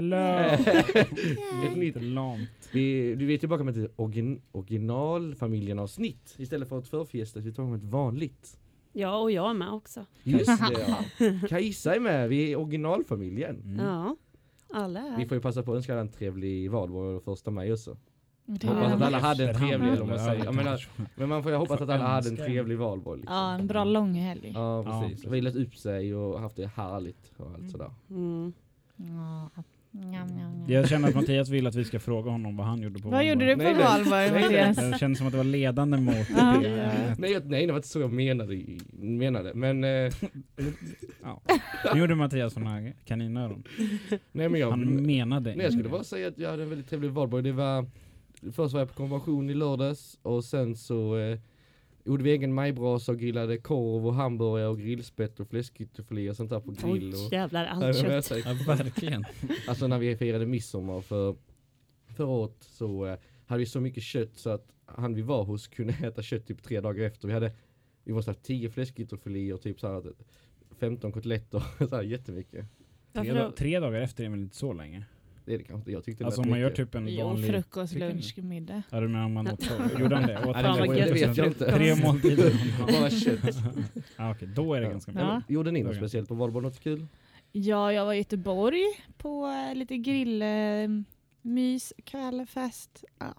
Hello. Lite långt. vi, du är tillbaka med ett origin, originalfamiljen avsnitt istället för ett förfjästat, vi tar med ett vanligt. Ja, och jag med också. Just det ja. Kajsa är med, vi är originalfamiljen. Mm. Ja, alla är Vi får ju passa på att önska en trevlig valborg första maj också. Det Hoppas att alla hade en trevlig, vad man Ja, säger. Ja, men, det att- men man får ju hoppas att alla hade en trevlig valborg. Liksom. ja, en bra lång helg. Ja, Ja, precis. precis. Vilat upp sig och haft det härligt och allt sådär. Mm. Ja. Njam, njam, njam. Jag känner att Mattias vill att vi ska fråga honom vad han gjorde på Vad gjorde du valborg. på Nej, nej. valborg Nej, nej. Mattias? Det känns som att det var ledande mot Ja. det. Nej, jag- nej, det var inte så jag menade. menade. Men, eh, Ja. Nu gjorde Mattias såna kaninöron. nej, men jag, Han menade nej, jag skulle bara säga att jag hade en väldigt trevlig valborg. Det var, först var jag på konvention i lördags och sen så eh, gjorde vi egen majbrasa och grillade korv och hamburgare och grillspett och fläskytterfilé och sånt där på grill. Oj, Och, jävlar, allt kött. Ja, verkligen. Alltså när vi firade midsommar för förra året så eh, hade vi så mycket kött så att han vi var hos kunde äta kött typ tre dagar efter. Vi hade vi måste ha 10 fläskytterfiléer och typ så här 15 kotletter, så här jättemycket. Tre, då? tre dagar efter är väl inte så länge? Det är det kanske inte, jag tyckte Alltså om man gör typ en Jo, vanlig... frukost, Tycker ni? lunch, middag. Ja, du menar om man åt? Gjorde han det? Åt Nej, det det vet jag inte. Tre måltider. Bara kött. Ja, okej, då är det Ja. ganska Ja. mycket. Gjorde ni något speciellt på valborg? Något kul? Ja, jag var i Göteborg på eh, lite grill, eh, mys, kväll, fest. Ja.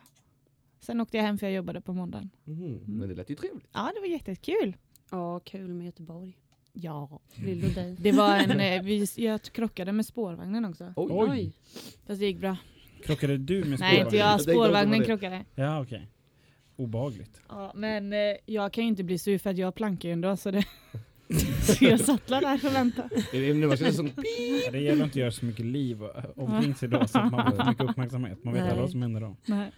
Sen åkte jag hem för jag jobbade på måndagen. Mhm, Men det lät ju trevligt. Ja, det var jättekul. Ja, kul med Göteborg. Ja. Vill du dig? Det var en, eh, vi, jag krockade med spårvagnen också. Oj! Oj. Fast det gick bra. Krockade du med Nej, spårvagnen? inte Jag Spårvagnen krockade. Ja, okej. Obehagligt. Ja, men eh, jag kan ju inte bli sur för att jag plankar ju ändå så, det så jag satt där och väntade. Det är- Nu var det som Ja, det gäller inte att göra så mycket liv omkring sig då så att man får mycket uppmärksamhet. Man vet Nej. alla vad som händer då. Nej,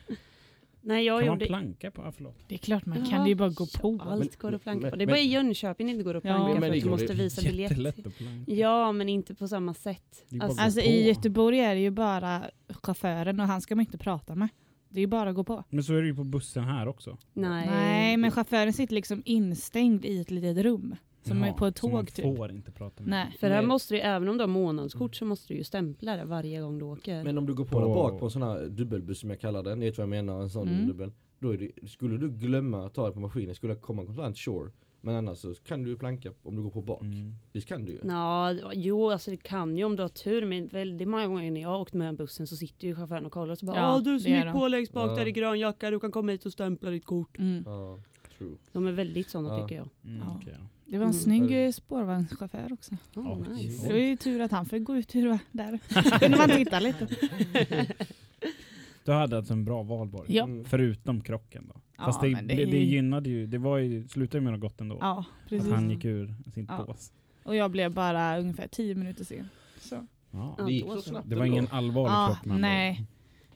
Nej, jag Kan man gjorde... planka på? Ah, förlåt. det är klart man Ja, kan, det är ju bara att gå på. Allt går att planka men- på. Det är men- bara i Jönköping det inte går att Ja, planka men för att du måste visa biljett. Jättelätt att planka. Ja, men inte på samma sätt. Alltså, Alltså i Göteborg är det ju bara chauffören och han ska man inte prata med. Det är ju bara att gå på. Men så är det ju på bussen här också. nej. Nej, men chauffören sitter liksom instängd i ett litet rum. Som Jaha, är på ett så man tåg typ. får inte prata med Nej. För här Nej. måste du, även om du har månadskort så måste du ju stämpla det varje gång du åker. Men om du går på På- bak på en sån här dubbelbuss som jag kallar det, ni vet vad jag menar, en sån Mm. dubbel. Då är det, skulle du glömma att ta det på maskinen, skulle det komma konstant sure. Men annars så kan du planka om du går på bak. Mm. Visst kan du ju. Ja, jo alltså det kan ju om du har tur men väldigt många gånger när jag har åkt med bussen så sitter ju chauffören och kollar och så bara Ja, Ja, du som det är gick på längst bak Ja. där i grön jacka, du kan komma hit och stämpla ditt kort. Mm. Ja, true. De är väldigt sådana Ja. tycker jag. Mm, Ja. Det var en Mm. snygg spårvagnschaufför också. Oh, nice. Det var ju tur att han fick gå ut ur va, där. Kunde man titta lite. Du hade alltså en bra valborg. Ja. Mm. Förutom krocken då. Ja, Fast det, det... det- gynnade ju, det var ju, slutade ju med något gott ändå. Ja, att precis. han gick ur sin Ja. pås. Och jag blev bara ungefär tio minuter sen. Så. Ja. Det gick så snabbt Det var ingen allvarlig Ja, krock nej.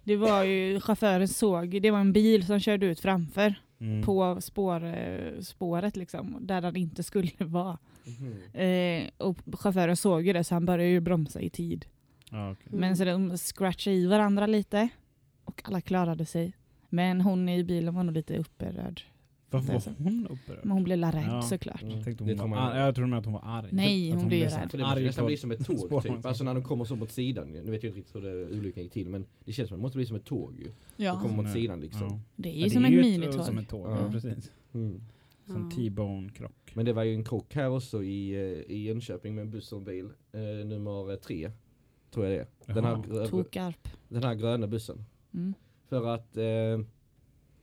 Det var ju, chauffören såg, det var en bil som körde ut framför Mm. på spår, eh, spåret liksom, där den inte skulle vara. Mhm. Eh, och chauffören såg ju det så han började ju bromsa i tid. Ja, okej. Mm. Men så de scratchade i varandra lite och alla klarade sig. Men hon i bilen var nog lite upprörd. Varför Det var hon upprörd? Men hon blev la rädd Ja. såklart. Mm. Jag, tänkte Det hon tror var arg. jag med att hon var arg. Nej, Att hon blev rädd. För det arg nästan på bli som ett tåg typ. Alltså när de kommer så mot sidan. Nu vet jag inte riktigt hur det, olyckan gick till men det känns som att det måste bli som ett tåg ju. Ja, kommer mot sidan liksom. Ja. det är ju Ja, det som är ju minitåg. Som ett tåg, Ja. ja. precis. Mm. Som. T-bone-krock. Men det var ju en krock här också i, eh, i Jönköping med en buss och en bil. Eh, nummer tre. Tror jag det är. Den här, den här gröna bussen. Mm. För att, eh,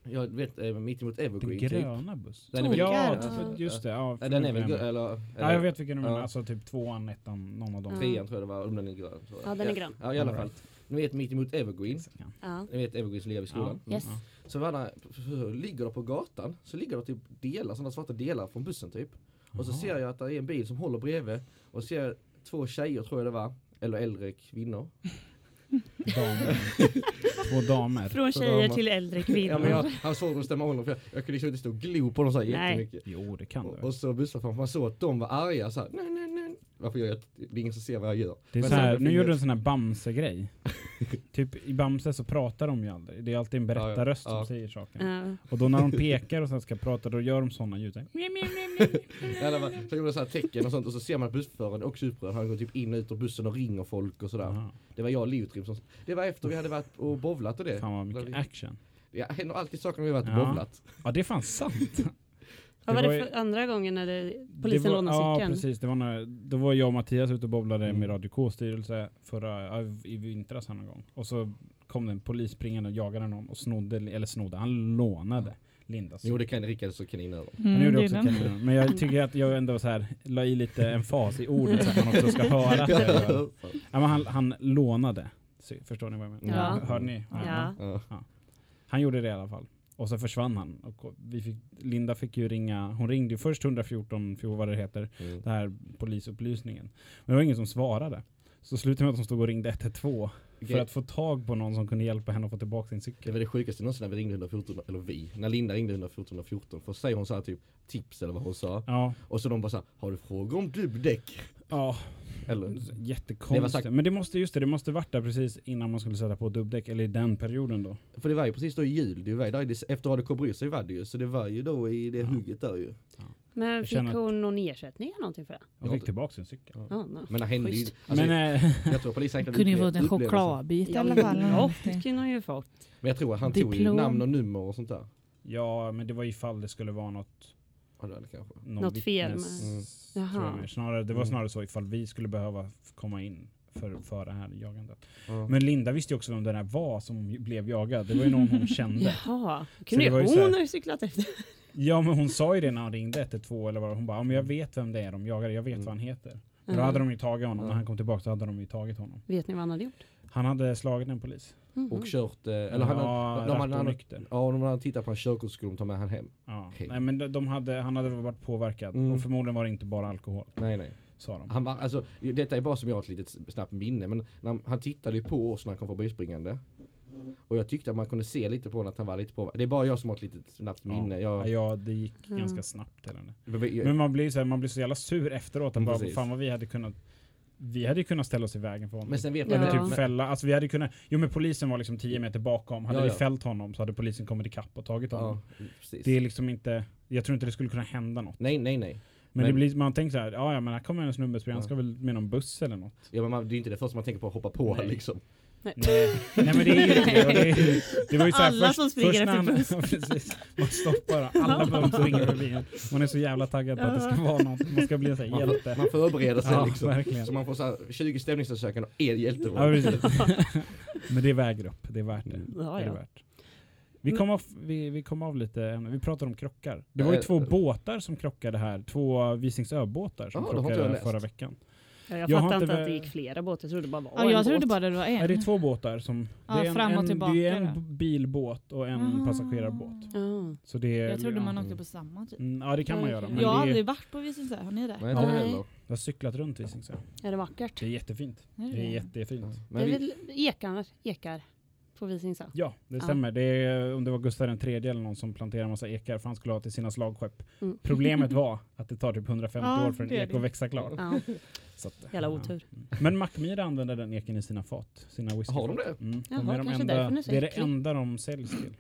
jag vet, eh, mitt emot Den Evergreen typ. gröna bussen. Den är väl- ja, för- just det. Ja, den är väl grön, eller, Ja, jag vet vilken du menar. Alltså typ tvåan, ettan, någon av dem. Trean tror jag det var, om den är grön. Ja, den är grön. Ja, i alla All fall. Ni vet mitt emot Evergreen. Ja. Ni vet Evergreen som lever i skolan. Ja. Yes. Ja. Så, var det, så ligger det på gatan, så ligger det typ delar, sådana svarta delar från bussen typ. Och så ser jag att det är en bil som håller bredvid och ser jag två tjejer tror jag det var, eller äldre kvinnor. Två damer. Från tjejer till äldre Ja, kvinnor. men jag, han såg dem stämma honom för jag, jag kunde liksom inte stå och glo på dem så här Nej. jättemycket. Jo, det kan Och, du. och så busschauffören, man såg att de var arga så här, nej nej. Varför gör jag det är ingen som ser vad jag gör. Det är Men så här, nu gjorde du en sån här Bamse-grej. typ i Bamse så pratar de ju aldrig. Det är alltid en berättarröst Ja, ja. som säger saker. Ja. Och då när de pekar och sen ska prata, då gör de såna ljud. Eller vad- så gjorde de så här tecken och sånt och så ser man att är också upprörd. Han går typ in och ut ur bussen och ringer folk och sådär. Aha. Det var jag och Liotrim som, det var efter vi hade varit och bowlat och det. Fan vad mycket action. Det händer alltid saker när vi har varit och Ja. bowlat. Ja, det är fan sant. Vad var var det för andra gången när det, Det polisen var- lånade Ja, cykeln? precis. Det var när, då var jag och Mattias ute och bowlade Mm. med Radio K-styrelse förra, ja, i vintras någon gång. Och så kom det en polis springande och jagade någon och snodde, eller snodde, han lånade Lindas. Jo det kan Rickard så kaninöron. Han gjorde Mm, det är också den. kaninen. Men jag tycker att jag ändå så här la i lite emfas i ordet så att man också ska höra det ja, men han, han lånade. Förstår ni vad jag menar? Ja. Hörde ni? Ja. Ja. Han gjorde det i alla fall. Och så försvann han. Och vi fick, Linda fick ju ringa, hon ringde ju först 114, för vad det heter, Mm. den här polisupplysningen. Men det var ingen som svarade. Så slutade med att de stod och ringde 112 för att få tag på någon som kunde hjälpa henne att få tillbaka sin Det cykel. var det sjukaste någonsin när vi ringde 114, eller vi, när Linda ringde 114 114. För säger hon så här typ tips eller vad hon sa. Ja, Och så de bara så här, har du frågor om dubbdäck? Ja Eller? jättekonstigt. Det Men det måste, just det, det måste varit där precis innan man skulle sätta på dubbdäck, eller i den perioden då. För det var ju precis då i jul, det var ju där, efter Radio K bryr sig var det ju. Så det var ju då i det Ja. hugget där ju. Men Jag fick hon någon ersättning eller någonting för det? Jag fick tillbaka sin cykel. Ja. Ja, no. Men det hände ju, alltså, Men eh, jag tror polisen Kunde ju fått en chokladbit i Ja, alla men fall. eller Ja, det kunde hon ju fått. Men jag tror att han tog ju Diplom. namn och nummer och sånt där. ja, men det var ifall det skulle vara något Det kanske. någon Något fel med- Mm. Snarare, det var Mm. snarare så ifall vi skulle behöva komma in för, för det här jagandet. Ja. Men Linda visste ju också vem den här var som blev jagad. Det var ju någon hon kände. Jaha, Så kunde hon här- ju cyklat efter. Ja men hon sa ju det när hon ringde 112 eller vad hon bara, ja, men jag vet vem det är de jagar, jag vet Mm. vad han heter. Men då Ja. hade de ju tagit honom, när han kom tillbaka så hade de ju tagit honom. Vet ni vad han hade gjort? Han hade slagit en polis. Mhm. Och kört, eh, eller han, ja, de, hade, han, ja, om de hade tittat på hans körkort skulle de ta med han hem. Ja. Okej. Nej men de, de hade, han hade varit påverkad Mm. och förmodligen var det inte bara alkohol, Nej nej. sa de. Han var, alltså, detta är bara som jag har ett litet snabbt minne men när, han- tittade ju på oss när han kom förbispringande. Och jag tyckte att man kunde se lite på honom att han var lite på. Det är bara jag som har ett litet snabbt minne. Ja, Jag, ja, det gick Ja. ganska snabbt jag, Men man blir, så här, man blir så jävla sur efteråt. Att Mm, bara, fan vad vi hade kunnat vi hade ju kunnat ställa oss i vägen för honom. men sen vet Ja. man Eller men- typ fälla, alltså vi hade kunnat, jo men polisen var liksom 10 meter bakom. Hade Ja, vi ja. fällt honom så hade polisen kommit ikapp och tagit honom. Ja, precis. Det är liksom inte, jag tror inte det skulle kunna hända något. Nej nej nej. Men, Men- det blir, man tänker så här, ja ja men här kommer en snubbe, han Ja. ska väl med någon buss eller något. Ja, men man, det är inte det första man tänker på att hoppa på Nej. liksom. Nej. Nej, nej men det är ju det. Och det, är- det var ju så här, Alla först, som springer först när han, efter ja, precis, Man stoppar, alla bums springer förbi en. Man är så jävla taggad på att det ska vara något, man ska bli en här hjälte. man förbereder sig Ja, liksom. verkligen. Så man får så här 20 stämningsansökan och en hjälteroll. Ja. Men det väger upp, det är värt det. Ja, är det ja. värt. Vi kom, av, vi, vi kom av lite, vi pratade om krockar. Det var ju Eh, två båtar som krockade här, två Visingsö-båtar som Ja, jag krockade förra veckan. Ja, jag Jag har fattar inte att det gick flera båtar, jag trodde det bara var Ja, jag en trodde båt. bara det var en. Är det är två båtar som, Ja, det är en, fram och en, tillbaka det är en bilbåt och en Ah. passagerarbåt. Ja. Så det är, Jag trodde man åkte på samma typ. Mm, Ja det kan man göra. Men Jag har det är, aldrig varit på Visingsö, har ni det? Nej, inte heller. jag har cyklat runt Visingsö. Är det vackert? Det är jättefint. Är det Det är jättefint. Ja. Det Men är vi, väl ekar, ekar på Visingsö? Ja, det stämmer. Det är, om det var Gustav III eller någon som planterade en massa ekar för han skulle ha till sina slagskepp. Mm. Problemet var att det tar typ 150 Ja, år för en ek att växa klar. Ja. Så att, Jävla ja. otur. Mm. Men Mackmyra använder den eken i sina fat. Sina whiskyfat. Har de det? Mm. Jaha, de är de enda, är det är det enda de säljs till.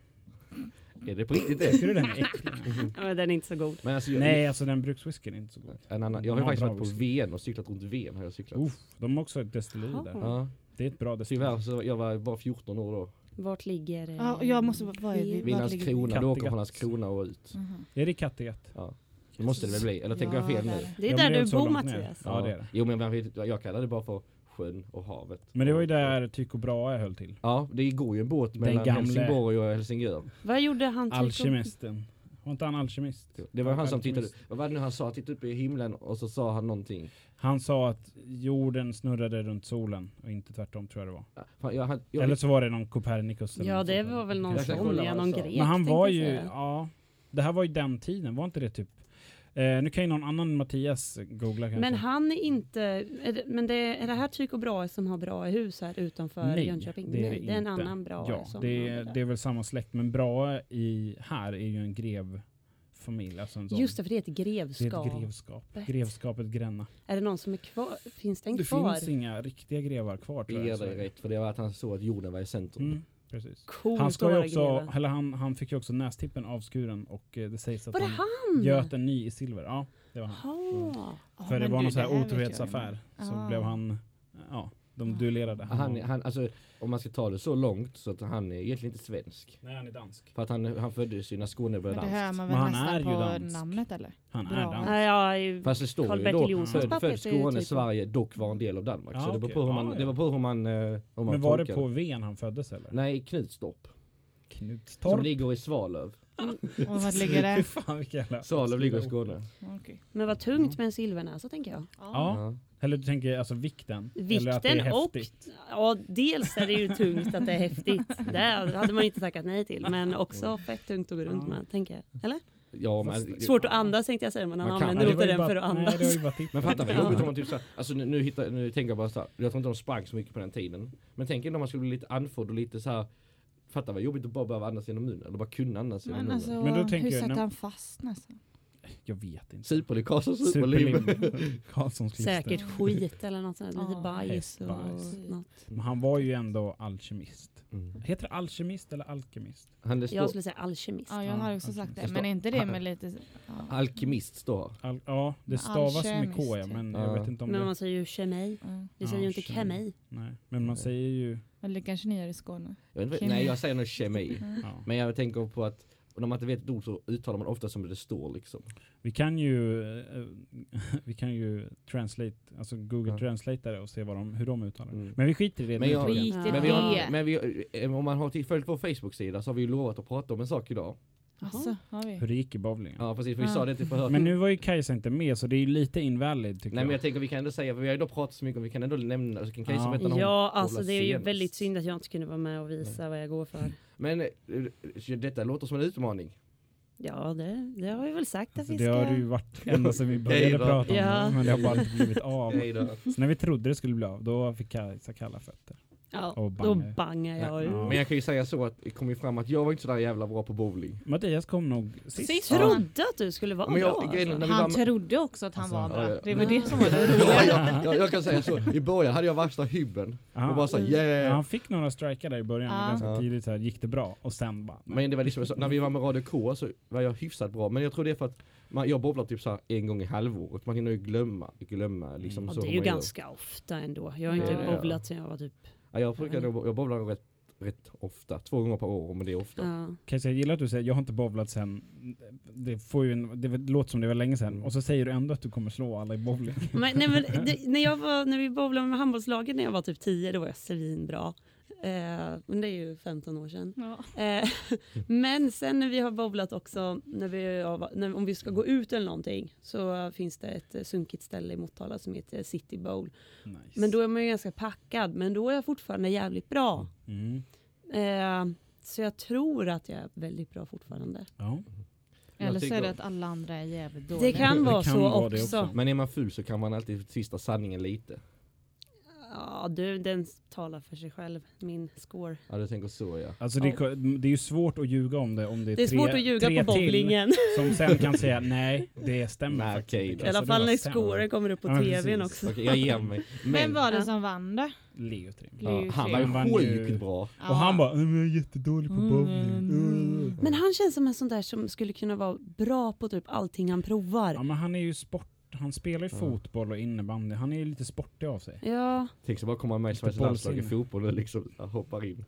är det på riktigt det? Tycker du den är äcklig? Ja, men den är inte så god. Men alltså, jag, Nej, alltså den brukswhiskyn är inte så god. En annan, jag har ju faktiskt varit på whisky. Ven och cyklat runt Ven. Har jag cyklat. Uff, de har också ett destilleri där. Ja. Det är ett bra destilleri. Tyvärr så jag var bara 14 år då. Vart ligger... eh, Ja, jag måste vad är vi? Ven? Vid Landskrona, då åker från Landskrona och ut. Mhm. Är det Kattegatt? Ja. Det måste det väl bli, eller tänker jag fel Ja, nu? Det är Ja, där du bor. Mattias. Ja, det är det. Jo men jag, kallar det bara för sjön och havet. Men det var ju Och- där Tycho Brahe höll till. Ja, det går ju en båt Den mellan gamle- Helsingborg och Helsingör. Vad gjorde han? till- Alkemisten. Var inte han alkemist? Det var han som Alkemist. tittade, vad var det nu han sa? Han tittade upp i himlen och så sa han någonting. Han sa att jorden snurrade runt solen och inte tvärtom tror jag det var. Ja, fan, jag, han- jag, Eller så var det någon Copernicus. eller Ja, det var väl någon sån, ja, någon han grek. Men han var ju, ja. Det här var ju den tiden, var inte det typ? Eh, nu kan ju någon annan Mattias googla kanske. Men han är inte, är det, men det, är det här Tyk och Brahe som har bra hus här utanför Nej, Jönköping? det är Nej, det det är en annan Brahe Ja, som det är, det är väl samma släkt. Men Brahe i, här är ju en grevfamilj. Alltså en sån, Just det, för det är ett det är grevskap. ett grevskap. Grevskapet Gränna. Är det någon som är kvar? Finns den Det kvar? finns inga riktiga grevar kvar tror jag. så är det. rätt för det var att han såg att jorden var i centrum. Mm, precis. Coolt Han, ska ju också, eller han, han fick ju också nästippen avskuren och eh, det sägs att Var han han? göt en ny i silver. Ja, det var han. Ja, För det var någon det här otrohetsaffär. Så Ah. blev han, ja, de duellerade. Han, han, alltså, om man ska ta det så långt så att han är egentligen inte svensk. Nej, han är dansk. För att han, han föddes ju när Skåne blev Men det hör danskt. man väl han är nästan ju på dansk. namnet eller? Han Bra. är dansk. Jag är Fast det står ju då född, född Skåne, typ- Sverige, dock var en del av Danmark. Ja, så det okej. på hur Ja, man, ja. det beror på hur man, eh, hur man Men var det tolkar på Ven han föddes eller? Nej, Knutstorp. Som Knutstorp. ligger i Svalöv. Och vart ligger det? Fan. Svalöv ligger i Skåne. Okej. Men vad tungt med en silvernäsa tänker jag. Ja. Eller du tänker alltså vikten? eller att det är Vikten och, ja dels är det ju tungt att det är häftigt. Det hade man inte tackat nej till. Men också fett tungt att gå runt med, tänker jag. Eller? Ja, men, Svårt att andas tänkte jag säga, men han Man använder inte den ju för att bara- andas. Nej, bara men fatta vad jobbigt om man typ såhär, alltså nu, nu, hittar, nu tänker jag bara såhär, jag tror inte de sprang så mycket på den tiden. Men tänk ändå om man skulle bli lite andfådd och lite så här. Fatta vad jobbigt att bara behöva andas genom munnen, eller bara kunna andas genom Men munnen. alltså, Men då tänker hur när- han fast nästan? Jag vet inte. Superlig Karlsson, superlim. Superlim. Karlssons. Säkert skit eller något sånt, lite bajs och något. Men han var ju ändå alkemist. Mm. Heter det alkemist eller alkemist? Han Jag skulle säga alkemist. Ja, jag Ja, har också sagt Det Men inte det med lite... Ja. alkemist står. Al ja, det Men stavas med K ja, men Ja. jag vet inte om Men det... man säger ju kemi. Ja. Vi Ja, säger ju inte kemi. kemi. Nej, men man säger ju... Eller kanske ni gör i Skåne. Jag inte, nej jag säger nog kemi. Mm. Ja. Men jag tänker på att och när man inte vet ett ord så uttalar man ofta som det står liksom. Vi kan ju eh, vi kan ju translate, alltså Google Ja. Translate det och se vad de, hur de uttalar. Mm. Men vi skiter i det. Men jag- tycker jag. Skit i Men, vi har, men vi, eh, om man har följt vår Facebook-sida så har vi ju lovat att prata om en sak idag. Alltså, har vi? Hur det gick i bowlingen. Ja precis, för vi Ja. sa det till förhör. Men nu var ju Kajsa inte med så det är ju lite invalid tycker Nej men jag. jag tänker vi kan ändå säga, för vi har ändå pratat så mycket om vi kan ändå nämna, så kan Kajsa Ja. berätta Ja, alltså det är ju väldigt synd att jag inte kunde vara med och visa vad jag går för. Men eh, detta låter som en utmaning. Ja, det, det har vi väl sagt att Alltså, vi det ska. har det ju varit ända sedan vi började prata om Ja. det. Men det har bara inte blivit av. Så när vi trodde det skulle bli av, då fick Kajsa kalla fötter. Ja, Och då bangar. bangar jag ju. Ja. Men jag kan ju säga så att det kom ju fram att jag var inte så där jävla bra på bowling. Mattias kom nog sist. Sist. Trodde att du skulle vara Men jag- bra. grejen Alltså. när vi Han var- trodde också att han Alltså, var ja, bra. ja. Det var det som var det Ja, roliga. jag, jag, jag kan säga så, i början hade jag värsta hybben. Ja. Och bara så Ja, yeah. han fick några strikar där i början, Ja. ganska Ja. tidigt så här, gick det bra och sen bara... Men det var liksom så, när vi var med Radio K så var jag hyfsat bra. Men jag tror det är för att man, jag bowlar typ så här en gång i halvåret. Man hinner ju glömma, glömma liksom Mm. så Ja, det är ju man gör. ganska ofta ändå. Jag har inte Ja, ja. bowlat sedan jag var typ... Ja, jag brukar nog- jag bowlar rätt, rätt ofta. Två gånger per år men det är ofta. Ja. Kajsa, jag gillar att du säger jag har inte bowlat sen, det, får ju en, det låter som det var länge sedan, Mm. och så säger du ändå att du kommer slå alla i bowling. Men, nej, men det, när, jag var, när vi bowlade med handbollslaget när jag var typ 10, då var jag svinbra. Eh, men det är ju 15 år sedan. Ja. Eh, men sen när vi har bowlat också, när vi, har- när, om vi ska gå ut eller någonting, så finns det ett eh, sunkigt ställe i Motala som heter City Bowl. Nice. Men då är man ju ganska packad, men då är jag fortfarande jävligt bra. Mm. Eh, så jag tror att jag är väldigt bra fortfarande. Ja. Eller så är det att alla andra är jävligt dåliga. Det kan Det vara kan så vara det också. också. Men är man full så kan man alltid twista sanningen lite. Ja, du, den talar för sig själv, min score. Ja du tänker så ja. Alltså det, är- det är ju svårt att ljuga om det om det är, Det är tre, svårt att ljuga tre på bowlingen. som sen kan säga nej, det stämmer Nej, faktiskt då. I alla Alltså, fall det när scoren kommer upp på Ja, tvn precis. också. Okej jag ger mig. Vem Men var det Ja. som vann då? Leo Trim. ja, han var ju ju- sjukt bra. Ja. Och han bara "Nej, men jag är jättedålig på Mm. bowling. Mm. Men han känns som en sån där som skulle kunna vara bra på typ allting han provar. Ja men han är ju sport, han spelar ju Ja. fotboll och innebandy, han är ju lite sportig av sig. Ja, Tänk så bara komma med i Sveriges landslag i fotboll och liksom ja, hoppar in.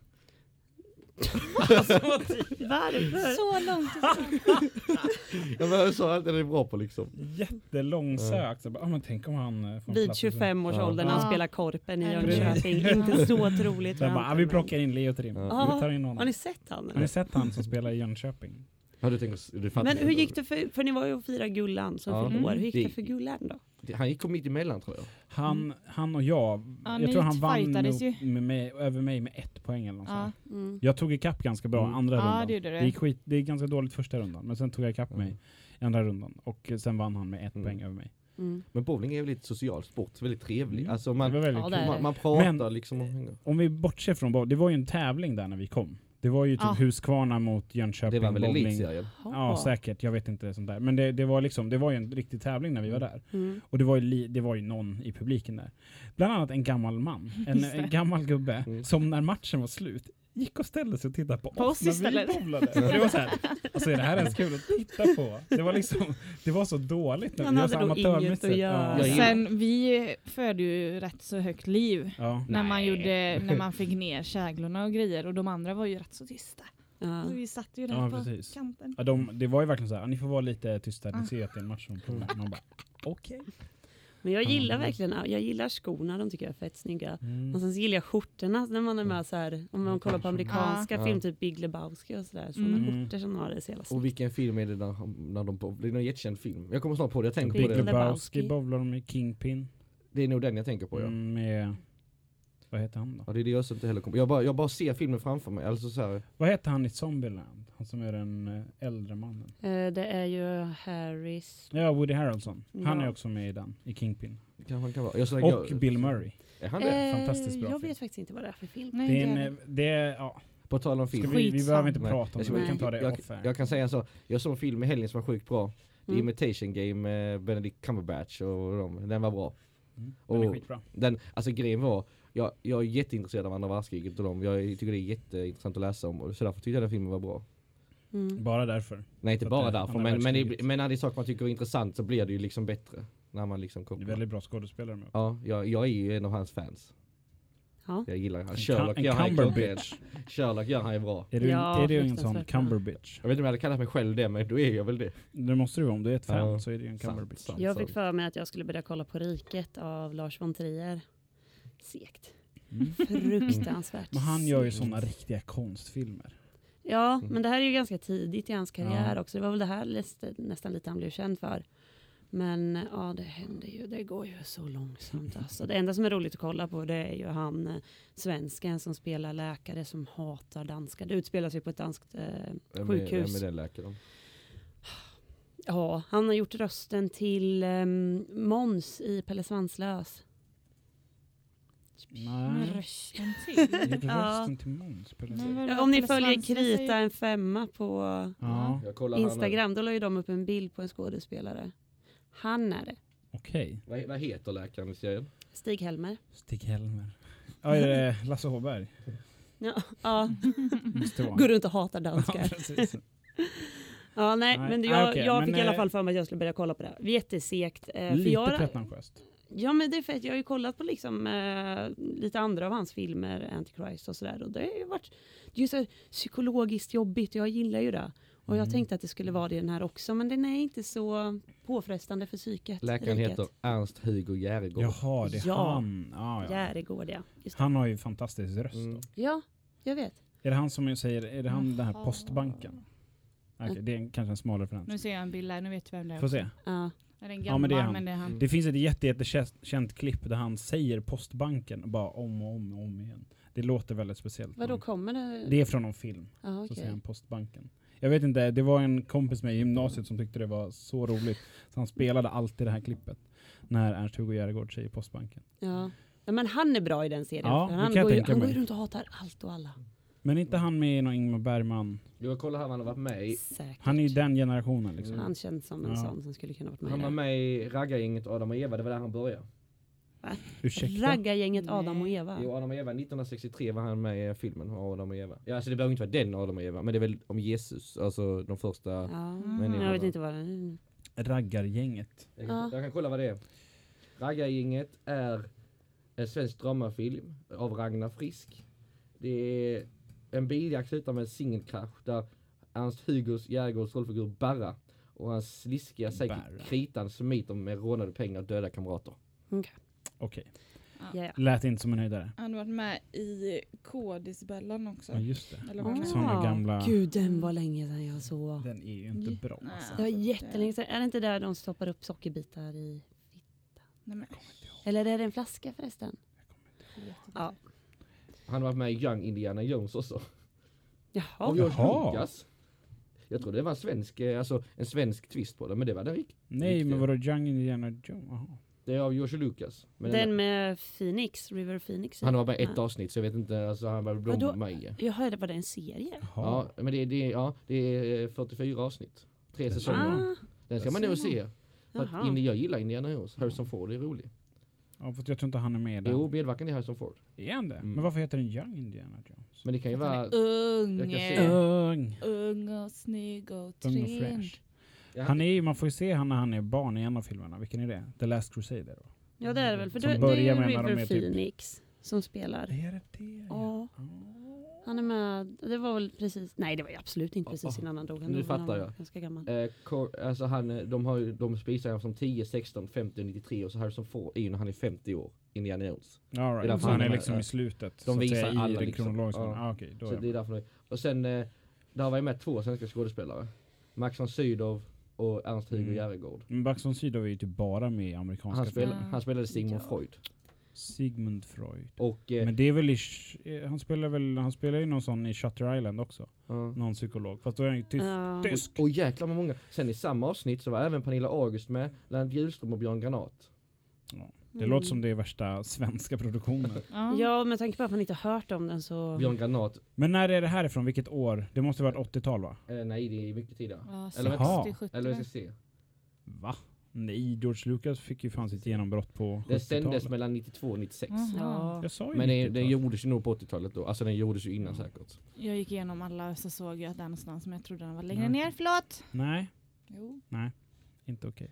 varför? Så långt. Ja men jag sa alltid det är bra på liksom. Jättelångsökt. Bara, ah, men tänk om han eh, Vid plats i- 25-årsåldern när Ja. han spelar Korpen i Ja. Jönköping. Inte så troligt. Så jag för bara, ah, vi plockar in Leo Trim. Ja. Vi tar in honom. Har ni sett han? Har ni Eller? sett han som spelar i Jönköping? Ja du tänker, du Men hur gick det för, för ni var ju och firade Gullan som Ja. fyllde år. Hur gick det Det- för Gullan då? Han gick mitt emellan tror jag. Han, han och jag, Mm. Ja, jag tror han vann med, med, över mig med ett poäng eller något Ja. Mm. Jag tog ikapp ganska bra Mm. andra Ja, rundan. det Det gick, skit, det gick ganska dåligt första rundan, men sen tog jag ikapp mig Mm. i andra rundan. Och sen vann han med ett Mm. poäng över mig. Mm. Men bowling är ju lite social sport, väldigt trevlig. Mm. Alltså det man, Ja, det man, det. man pratar Men- liksom. Om vi bortser från bowling, det var ju en tävling där när vi kom. Det var ju typ Ja. Huskvarna mot Jönköping Det var väl elitserien? Ja, säkert. Jag vet inte sånt där. Men det, det, var liksom, det var ju en riktig tävling när vi var där. Mm. Och det var, ju li, det var ju någon i publiken där. Bland annat en gammal man. En, en gammal gubbe Mm. som när matchen var slut gick och ställde sig och tittade på, På oss oss när vi bowlade. Det var så här, alltså är det här ens kul att titta på? Det var liksom, det var så dåligt. Han Det var så hade då inget att göra. Gillar- Sen, vi förde ju rätt så högt liv. Ja. När man, gjorde, när man fick ner käglorna och grejer och de andra var ju rätt så tysta. Ja. Så vi satt ju där Ja, på precis. kanten. Ja, de, det var ju verkligen så här, ni får vara lite tysta, ni ser att det är en match. Man bara, okej. Men jag gillar Mm. verkligen, jag gillar skorna, de tycker jag är fett snygga. Mm. Och sen så gillar jag skjortorna när man är med så här, om man kollar på amerikanska Ja. film, typ Big Lebowski och sådär. Sådana Mm. skjortor som har det så jävla Och snyggt. vilken film är det när, när de Det är någon jättekänd film. Jag kommer snart på det, jag tänker Big på det. Lebowski Lebowski. bowlar de med Kingpin. Det är nog den jag tänker på ja. Mm, med, vad heter han då? Ja det är det jag som inte heller kommer jag bara, jag bara ser filmen framför mig. Alltså så här, Vad heter han i Zombieland? Han som är den eh, äldre mannen. Eh, Det är ju Harris. Ja, Woody Harrelson. Han Ja. är också med i den, i Kingpin. kan han kan vara. Jag, så, Och jag, Bill Murray. Är han det? fantastiskt bra Jag film. vet faktiskt inte vad det är för film. Nej, Det är en, är eh, det är, ja, På tal om ska film. vi, vi behöver inte Nej, prata om jag det, vi kan ta det jag, off jag kan säga så, jag såg en film i helgen som var sjukt bra. The Mm. Imitation Game med Benedict Cumberbatch och dem. Den var bra. Mm, den är och- skitbra. Den, alltså grejen var, jag, jag är jätteintresserad av andra världskriget och dem. Jag tycker det är jätteintressant att läsa om och så därför tyckte jag den filmen var bra. Mm. Bara därför. Nej inte bara är därför men, men, det, men när det är saker man tycker är intressant så blir det ju liksom bättre. När man liksom Det är kopplar. väldigt bra skådespelare med. Ja, jag, jag är ju en av hans fans. Ja. Jag gillar han. En Sherlock gör en han. Cumberbitch. Sherlock gör han ju bra. Är du, Ja, är du en sån. Cumberbitch? Jag vet inte om jag hade kallat mig själv det men då är jag väl det. Det måste du vara, om du är ett fan Ja, så är du en sant, Cumberbitch. sant. Jag fick för mig att jag skulle börja kolla på Riket av Lars von Trier. Segt. Mm. Fruktansvärt Men han gör ju såna riktiga konstfilmer. Ja, Mm. men det här är ju ganska tidigt i hans karriär Ja. också. Det var väl det här nästan, nästan lite han blev känd för. Men ja, det händer ju. Det går ju så långsamt. Alltså. Det enda som är roligt att kolla på det är ju han eh, svensken som spelar läkare som hatar danskar. Det utspelar sig på ett danskt eh, Vem är, Sjukhus. vem är den läkaren? Ja, han har gjort rösten till um, Mons i Pelle Svanslös. Nej. rösten till. Gjorde Ja. rösten Måns Men Ja, om ni följer Krita en femma på Ja, Jag. Instagram, då la ju de upp en bild på en skådespelare. Han är det. okej. Vad, vad heter läkaren i serien? Stig-Helmer. Stig-Helmer. Ja, är det Lasse Åberg? Ja, ja. Går runt och hatar Ja, danskar. precis. Ja, nej, Nej, men nej, jag, okej, jag men, fick i alla eh, fall för mig att jag skulle börja kolla på det. här. Jättesegt. Eh, Lite jag, pretentiöst. Ja, men det är fett. Jag har ju kollat på liksom, eh, lite andra av hans filmer, Antichrist och sådär. Och det har ju varit det är så här psykologiskt jobbigt. Jag gillar ju det. Och jag Mm. tänkte att det skulle vara det i den här också. Men den är inte så påfrestande för psyket. Läkaren riket. heter Ernst Hugo Järegård. Jaha, det är Ja. han. Ja, ja. Järegård, ja. Han har ju fantastisk röst. Mm. Ja, jag vet. Är det han som jag säger, är det han den här postbanken? Okej, det är en, kanske en smal referens. Nu ser jag en bild här, nu vet du vem det är. Får se. Ja. Är det en Ja, gammal, men det är men, han. det är han. Det finns ett jätte, jättekänt klipp där han säger postbanken bara om och om och om igen. Det låter väldigt speciellt. Vadå, kommer det? Det är från någon film. Ja, Så okej. säger han postbanken. Jag vet inte, det var en kompis med i gymnasiet som tyckte det var så roligt. Så han spelade alltid det här klippet. När Ernst-Hugo Järegård säger postbanken. Ja. Men han är bra i den serien. Ja, han går, ju, han går ju runt och hatar allt och alla. Men inte han med i någon Ingmar Bergman? Jag kollar här vad han har varit med i. Säkert. Han är ju den generationen liksom. Mm. Han känns som en Ja. sån som skulle kunna varit med Han var med i raggargänget Adam och Eva, det var där han började. Ursäkta? Raggargänget Adam och. Eva. Jo, Adam och Eva, 1963 var han med i filmen Adam och Eva. Ja, alltså det behöver inte vara den Adam och Eva, men det är väl om Jesus, alltså de första. Ja, men jag vet inte vad det är. Raggargänget. Jag kan, Ja. jag kan kolla vad det är. Raggargänget är en svensk dramafilm av Ragnar Frisk. Det är en biljakt slutar med en singelkrasch där Ernst Hugos Järegårds rollfigur Barra och hans sliskiga Barra. Kritan smiter med rånade pengar och döda kamrater. Okej. Ja, ja. Lät inte som en höjdare. Han har varit med i Kodisbellan också. Ja just det. Eller vad det är. Såna gamla- Gud, den var länge sedan jag såg. Den är ju inte Ja. bra. Alltså. Det var jättelänge sedan. Är det inte där de stoppar upp sockerbitar i fittan? Nej, men. Eller är det en flaska förresten? Ja. Han har varit med i Young Indiana Jones också. Jaha. Av George Jaha. Lucas. Jag tror det var en svensk, eh, alltså en svensk twist på det, men det var den riktigt. Nej, men vadå Young Indiana Jones? Jaha. Det är av George Lucas. Men Den med Phoenix, River Phoenix. han har bara ett Ja. avsnitt så jag vet inte, alltså han var blom med. Jag hörde, var det en serie? Jaha. Ja, men det, det, ja, det är 44 avsnitt. Tre säsonger. Ah, Den ska man nog se. För att jag gillar Indiana Jones. Harrison Ford är rolig. Ja, fast jag tror inte han är med där. Jo, medverkande är Harrison Ford. Är han det? Mm. Men varför heter den Young Indiana Jones? Men det kan ju vara... ung, Ung. ung och snygg och Ung och trend. fräsch. Ja, Han är, ju- man får ju se han när han är barn i en av filmerna. Vilken är det? The Last Crusader? Då. Ja det är det väl, för Som det, det är med ju River typ- Phoenix som spelar. Är det det? Ja. Han är med, det var väl precis, nej det var ju absolut inte precis Oh, innan han dog. Han nu dog fattar jag. Ganska gammal. Eh, Cor- alltså han, eh, de, har de spisar honom som 10, 16, 50 och 93 och så Harrison Ford är ju när han är 50 år, Indiana Jones. All Det är right. Så han är med, liksom ja. i slutet. De visar säga, i alla den liksom. kronologiska. Ah, okej, då Så det är därför. Och sen, eh, där var ju med två svenska skådespelare. Max von Sydow och Ernst-Hugo Mm. Järegård. Max von Sydow är ju typ bara med i amerikanska Han, spel, filmer. Han spelade Sigmund Ja. Freud. Sigmund Freud. Och, eh, Men det är väl i, eh, han spelar väl, han spelar ju någon sån i Shutter Island också. ja. Någon psykolog. Fast då är han ju tyst. Ja. tysk. Och jäklar vad många. Sen i samma avsnitt så var även Pernilla August med, Lennart Hjulström och Björn Granat. Ja. Det låter som det är värsta svenska produktionen. Ja. Ja, med tanke på att man inte hört om den så... Björn Granat, Men när är det här ifrån? Vilket år? Det måste varit 80-tal va? eh, nej det är mycket tidigare. Ja, Eller 60, 60, Eller vi 70. ska se. Va? Nej, George Lucas fick ju fan sitt genombrott på Den sändes 70-talet. mellan 92 och 96. Jaha. Ja. Jag sa ju Men den, 90-tal. den gjordes ju nog på 80-talet då. Alltså den gjordes ju innan Ja. säkert. Jag gick igenom alla så såg jag att den någonstans men jag trodde den var längre Nej. ner. Förlåt! Nej, Jo. inte okej.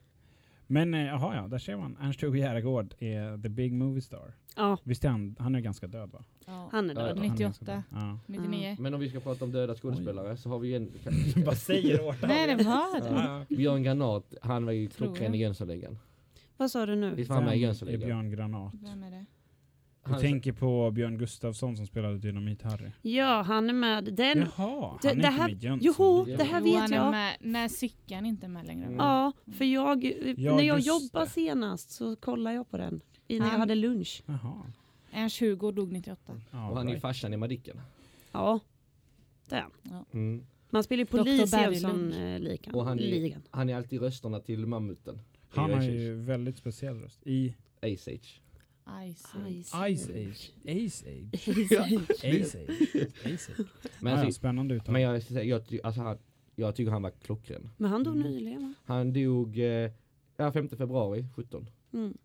Men eh, jaha ja, där ser man. Ernst-Hugo Järegård är the big movie star. Ja, Visst är han, han är ganska död va? Ja. han är död. Han är ganska 98. död. Ja. 99. Men om vi ska prata om döda skådespelare så har vi ju en... Vad säger årtalet? Nej det var det. Ja. Björn Granat, han var ju klockren i Jönssonligan. Vad sa du nu? Visst var han med i Jönssonligan? Björn Granat? Vem är det? Du Han- tänker på Björn Gustafsson som spelade Dynamit-Harry? Ja, han är med. Den... Jaha, det- han är det inte här- med Jönsson. Jo, Ja. det här Jo, vet jag. med när Sickan inte är med längre. Mm. Ja, för jag, Ja, när jag jobbade det. senast så kollade jag på den. I, när jag hade lunch. Jaha. Ernst Hugo dog 98. Ja, Och han är ju farsan i Madicken. Ja, det är han. Mm. Man spelar ju polis i. Jönssonligan. Och han är-. Han är alltid rösterna till mammuten. Han har ju väldigt speciell röst. I Ace Age. Ice. Ice Ice Age. Ace Age. Age. Ace Age. Ace Age. Men, ja, spännande uttal. men jag, jag, alltså, han, jag tycker han var klockren. Men han dog Mm. nyligen va? Han dog eh, ja, 5 februari 17. Mm.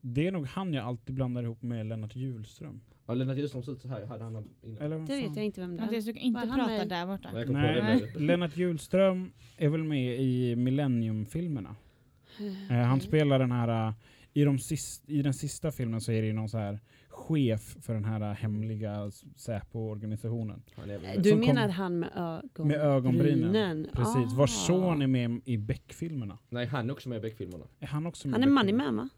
Det är nog han jag alltid blandar ihop med Lennart Hjulström. Ja, Lennart Hjulström ser ut så här. Hade han innan. Eller vad Det vet jag inte vem det är. kan inte Var prata med? där borta. Nej, jag. Lennart Hjulström är väl med i Millennium-filmerna. Eh, han spelar den här, eh, i, de sist, i den sista filmen så är det ju någon så här chef för den här eh, hemliga Säpo-organisationen. Väl Du menar kom- han med ögonbrynen? Med ögonbrynen. Precis, Ah. vars son är med i Beck-filmerna. Nej, han är också med i Beck-filmerna. Är han också med Han är Beck-filmerna? Money Man va?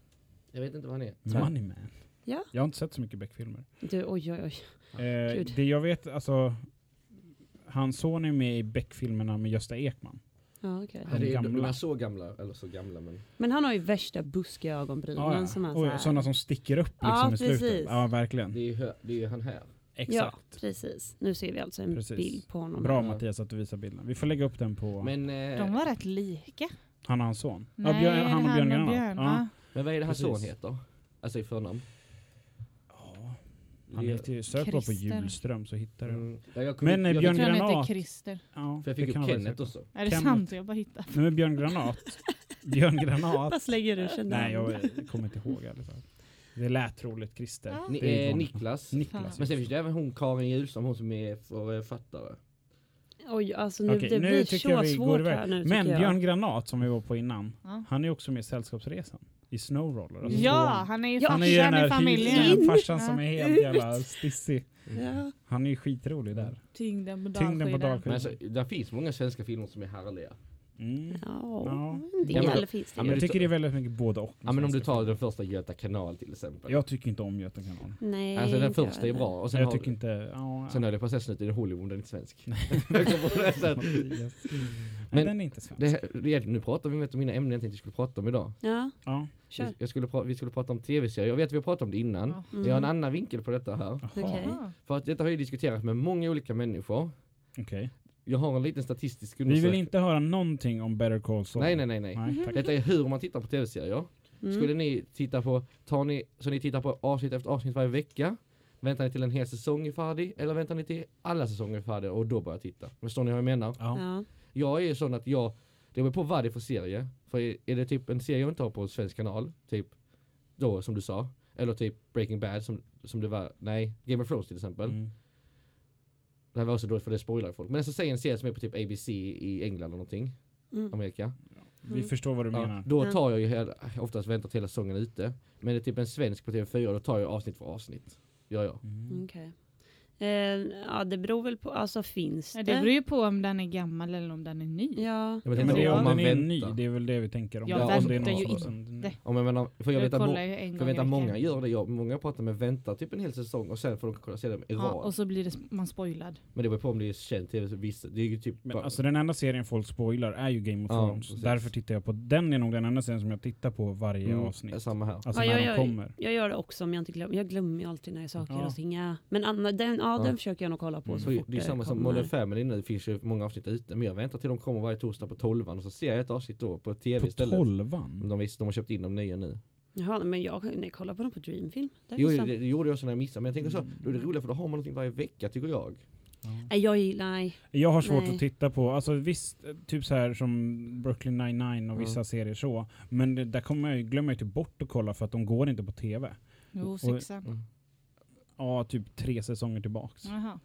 Jag vet inte vad han är. Money Man? Ja. Jag har inte sett så mycket Beck-filmer. Du, oj oj oj. Eh, Gud. det jag vet, alltså, hans son är med i Beck-filmerna med Gösta Ekman. Ja, okej. De Ja, är, gamla. de är så gamla, eller så gamla men. Men han har ju värsta buskiga ögonbrynen Ja, ja. som är så Och här. sådana som sticker upp liksom Ja, i slutet. precis. Ja, verkligen. Det är ju det är ju han här. Ja, Exakt. precis. Nu ser vi alltså en Precis. bild på honom. Bra Ja. Mattias att du visar bilden. Vi får lägga upp den på Men, eh, De var rätt lika. han och hans son. Nej, ja, Björn, han och Björn Granat. Björn. Ja. Ja. men vad är det hans precis. son heter? Alltså i förnamn? Han heter ju, sök bara på. Julström så hittar du. Mm. Ja, jag Men, eh, jag, Björn Jag Granat. heter Christer. Ja, För jag fick väl Kenneth också. Är det Kenneth. sant? Jag bara hittar. Nej men Björn Granat. Björn Granat. Vad slänger du? Kände Nej jag kommer inte ihåg talat. Det lät roligt Christer. Ja. Ni, eh, Niklas. Niklas. Men sen finns det även hon Karin Hjulström, hon som är författare. Oj, alltså nu, Okej, det nu blir tycker jag så vi går svårt här nu Men jag. Björn Granat som vi var på innan. Ja. Han är också med i Sällskapsresan. I Snowroller. Alltså Ja, son. han är ju han är ju den där familjen. farsan som är helt jävla stissig. Ja. Han är ju skitrolig där. Tyngden på Tyngden på dalskidan. Men dalskidan. alltså, finns många svenska filmer som är härliga. Mm. Ja, Ja. en del Ja, men- finns det ja, men ju. Jag tycker det är väldigt mycket både och. Ja men om du tar den första Göta kanal till exempel. Jag tycker inte om Göta kanal. Nej, alltså den första är bra. Och sen, jag har, tycker inte... Ja, sen höll jag på att säga snutt i Hollywood, den är inte svensk. Nej, Men den är inte svensk. det, nu pratar vi om mina ämnen jag tänkte vi skulle prata om idag. Ja, Ja. kör. Jag skulle vi skulle prata om tv-serier. Jag vet att vi har pratat om det innan. Ja. Mm. Jag har en annan vinkel på detta här. Ah. För att detta har jag diskuterat med många olika människor. Okej. Jag har en liten statistisk Vi undersökning. vill inte höra någonting om Better Call Saul. Nej, nej, nej, nej. nej tack. Detta är hur man tittar på tv-serier. Mm. Skulle ni titta på, tar ni, så ni tittar på avsnitt efter avsnitt varje vecka? Väntar ni till en hel säsong är färdig? Eller väntar ni till alla säsonger är färdiga och då börjar titta? Förstår ni vad jag menar? Ja. Ja. Jag är ju sån att jag, det beror på vad det är för serie. För är är det typ en serie jag inte har på svensk kanal, typ då som du sa, eller typ Breaking Bad som, som det var, nej, Game of Thrones till exempel. Mm. Det här var också dåligt för det spoilar folk. Men så säg en serie som är på typ ABC i England eller någonting, Mm. Amerika. Vi Mm. förstår vad du Ja, menar. då Ja. tar jag ju hela, oftast väntat hela säsongen ute. Men det är typ en svensk på TV4, då tar jag avsnitt för avsnitt. Ja, ja. Mm. Okej. Eh, ja, det beror väl på, alltså finns Ja, det? det beror ju på om den är gammal eller om den är ny. Ja. Ja, men Ja, det är om om man den är ny, väntar. det är väl det vi tänker om. Jag Ja, om det är väntar någon ju inte. Om jag menar, för jag Jag vet att, för jag vet att många gör det. Jag, många pratar med väntar typ en hel säsong och sen får de kolla se dem i Ja, rad. och så blir det, man spoilad. Men det beror på om det är känt tv. Vissa, det är ju typ Men bara, alltså den enda serien folk spoilar är ju Game of Ja, Thrones. precis. Därför tittar jag på den är nog den enda serien som jag tittar på varje mm, avsnitt. samma här. Alltså Ja, när jag, de gör, kommer. jag gör det också om jag inte glömmer. Jag glömmer ju alltid när jag saker Ja. och ting. ja. Men Anna, den, ja, Ja. den försöker jag nog kolla på Mm. så Så fort det är samma som. Modern Family nu, det finns ju många avsnitt ute. Men jag väntar till de kommer varje torsdag på tolvan och så ser jag ett avsnitt då på tv På istället. tolvan? De, visst, de har köpt in de nya nu. Jaha, men jag, nej, jag kollar på dem på Dreamfilm. Där Jo, det, de. det gjorde jag också när jag missade. Men jag tänker så, Mm. då är det roligt för då har man någonting varje vecka tycker jag. Nej, jag gillar, nej. Jag har svårt Nej. att titta på, alltså visst, typ så här som Brooklyn 99 och Ja. vissa serier så. Men det, där kommer jag, ju- glömmer jag ju typ bort att kolla för att de går inte på tv. Jo, Och- sexan. Mm. Ja, typ tre säsonger tillbaks. Jaha.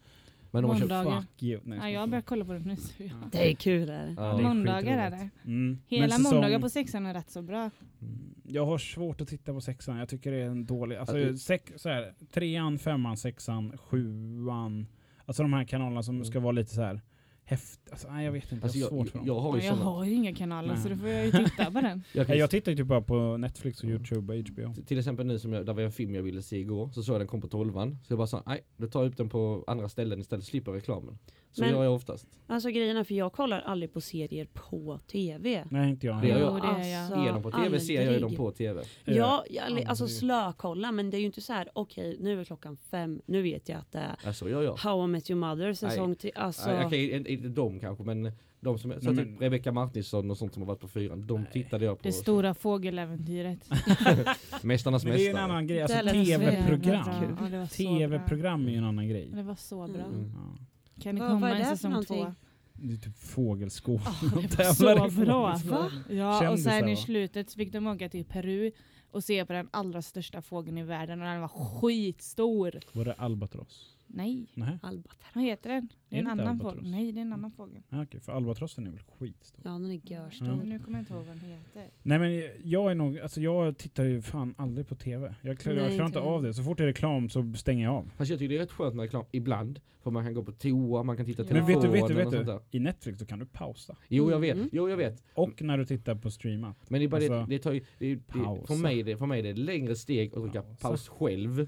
Men de har köpt, Måndagar. Fuck you. Nej, Ja, jag börjar kolla på det nu. Så ja. Det är kul är. Ja. det är Måndagar är det. Mm. Hela säsong- måndagar på sexan är rätt så bra. Mm. Jag har svårt att titta på sexan. Jag tycker det är en dålig... Alltså, det- sex, så här, trean, femman, sexan, sjuan. Alltså de här kanalerna som Mm. ska vara lite så här häftigt. Alltså, nej, jag vet inte. alltså jag har jag, svårt för jag, jag har ju jag har ju inga kanaler så Nej. då får jag ju titta på den. Jag, kan jag tittar ju typ bara på Netflix och. Youtube och HBO. Till exempel nu som jag, där var en film jag ville se igår, så såg jag den kom på tolvan. Så jag bara sa, nej, då tar jag upp den på andra ställen istället, slipper reklamen. Så Men- gör jag oftast. Alltså grejen är för jag kollar aldrig på serier på tv. Nej, inte jag. Det gör jag. Det är jag. Alltså, Genom på tv ser jag ju dem aldrig. på tv. Ja, jag, alltså aldrig. slökolla men det är ju inte så här okej nu är klockan fem, nu vet jag att det är Ja, så gör jag. How I Met Your Mother säsong till, alltså. Ja, Okej, inte inte de kanske, men de som, så Nej, typ Rebecca Martinsson och sånt som har varit på fyran, de Nej. tittade jag på. Det stora fågeläventyret. Mästarnas Men det är en mästare. annan grej. Alltså tv-program. Ja, Tv-program är ju en annan grej. Det var så bra. Mm. Ja. Kan det Vad- komma vad är en säsong någonting? två? Det är typ fågelskål. Ja, De det var så bra. fågelskål. Ja, och sen i va? slutet så fick de åka till Peru och se på den allra största fågeln i världen och den var skitstor. Var det albatross? Nej, Nej. Albatros. vad heter den? Det är en Är det annan albatross? fågel. Nej, det är en annan fågel. Ah, Okej, för albatrossen är väl skitstor. Ja den är görstor. Ja. Men nu kommer jag inte ihåg vad den heter. Nej men jag är nog, alltså jag tittar ju fan aldrig på tv. Jag klarar, Nej, jag klarar inte jag. av det. Så fort det är reklam så stänger jag av. Fast jag tycker det är rätt skönt med reklam ibland. För man kan gå på toa, man kan titta Ja. Men vet du, telefonen vet du, vet du? I Netflix så kan du pausa. Jo jag vet, Mm. jo jag vet. Och när du tittar på streamat. Men det är bara det, Alltså, det tar ju, det, är- det, för, mig, det, för mig är det ett längre steg att trycka Pausa. paus själv.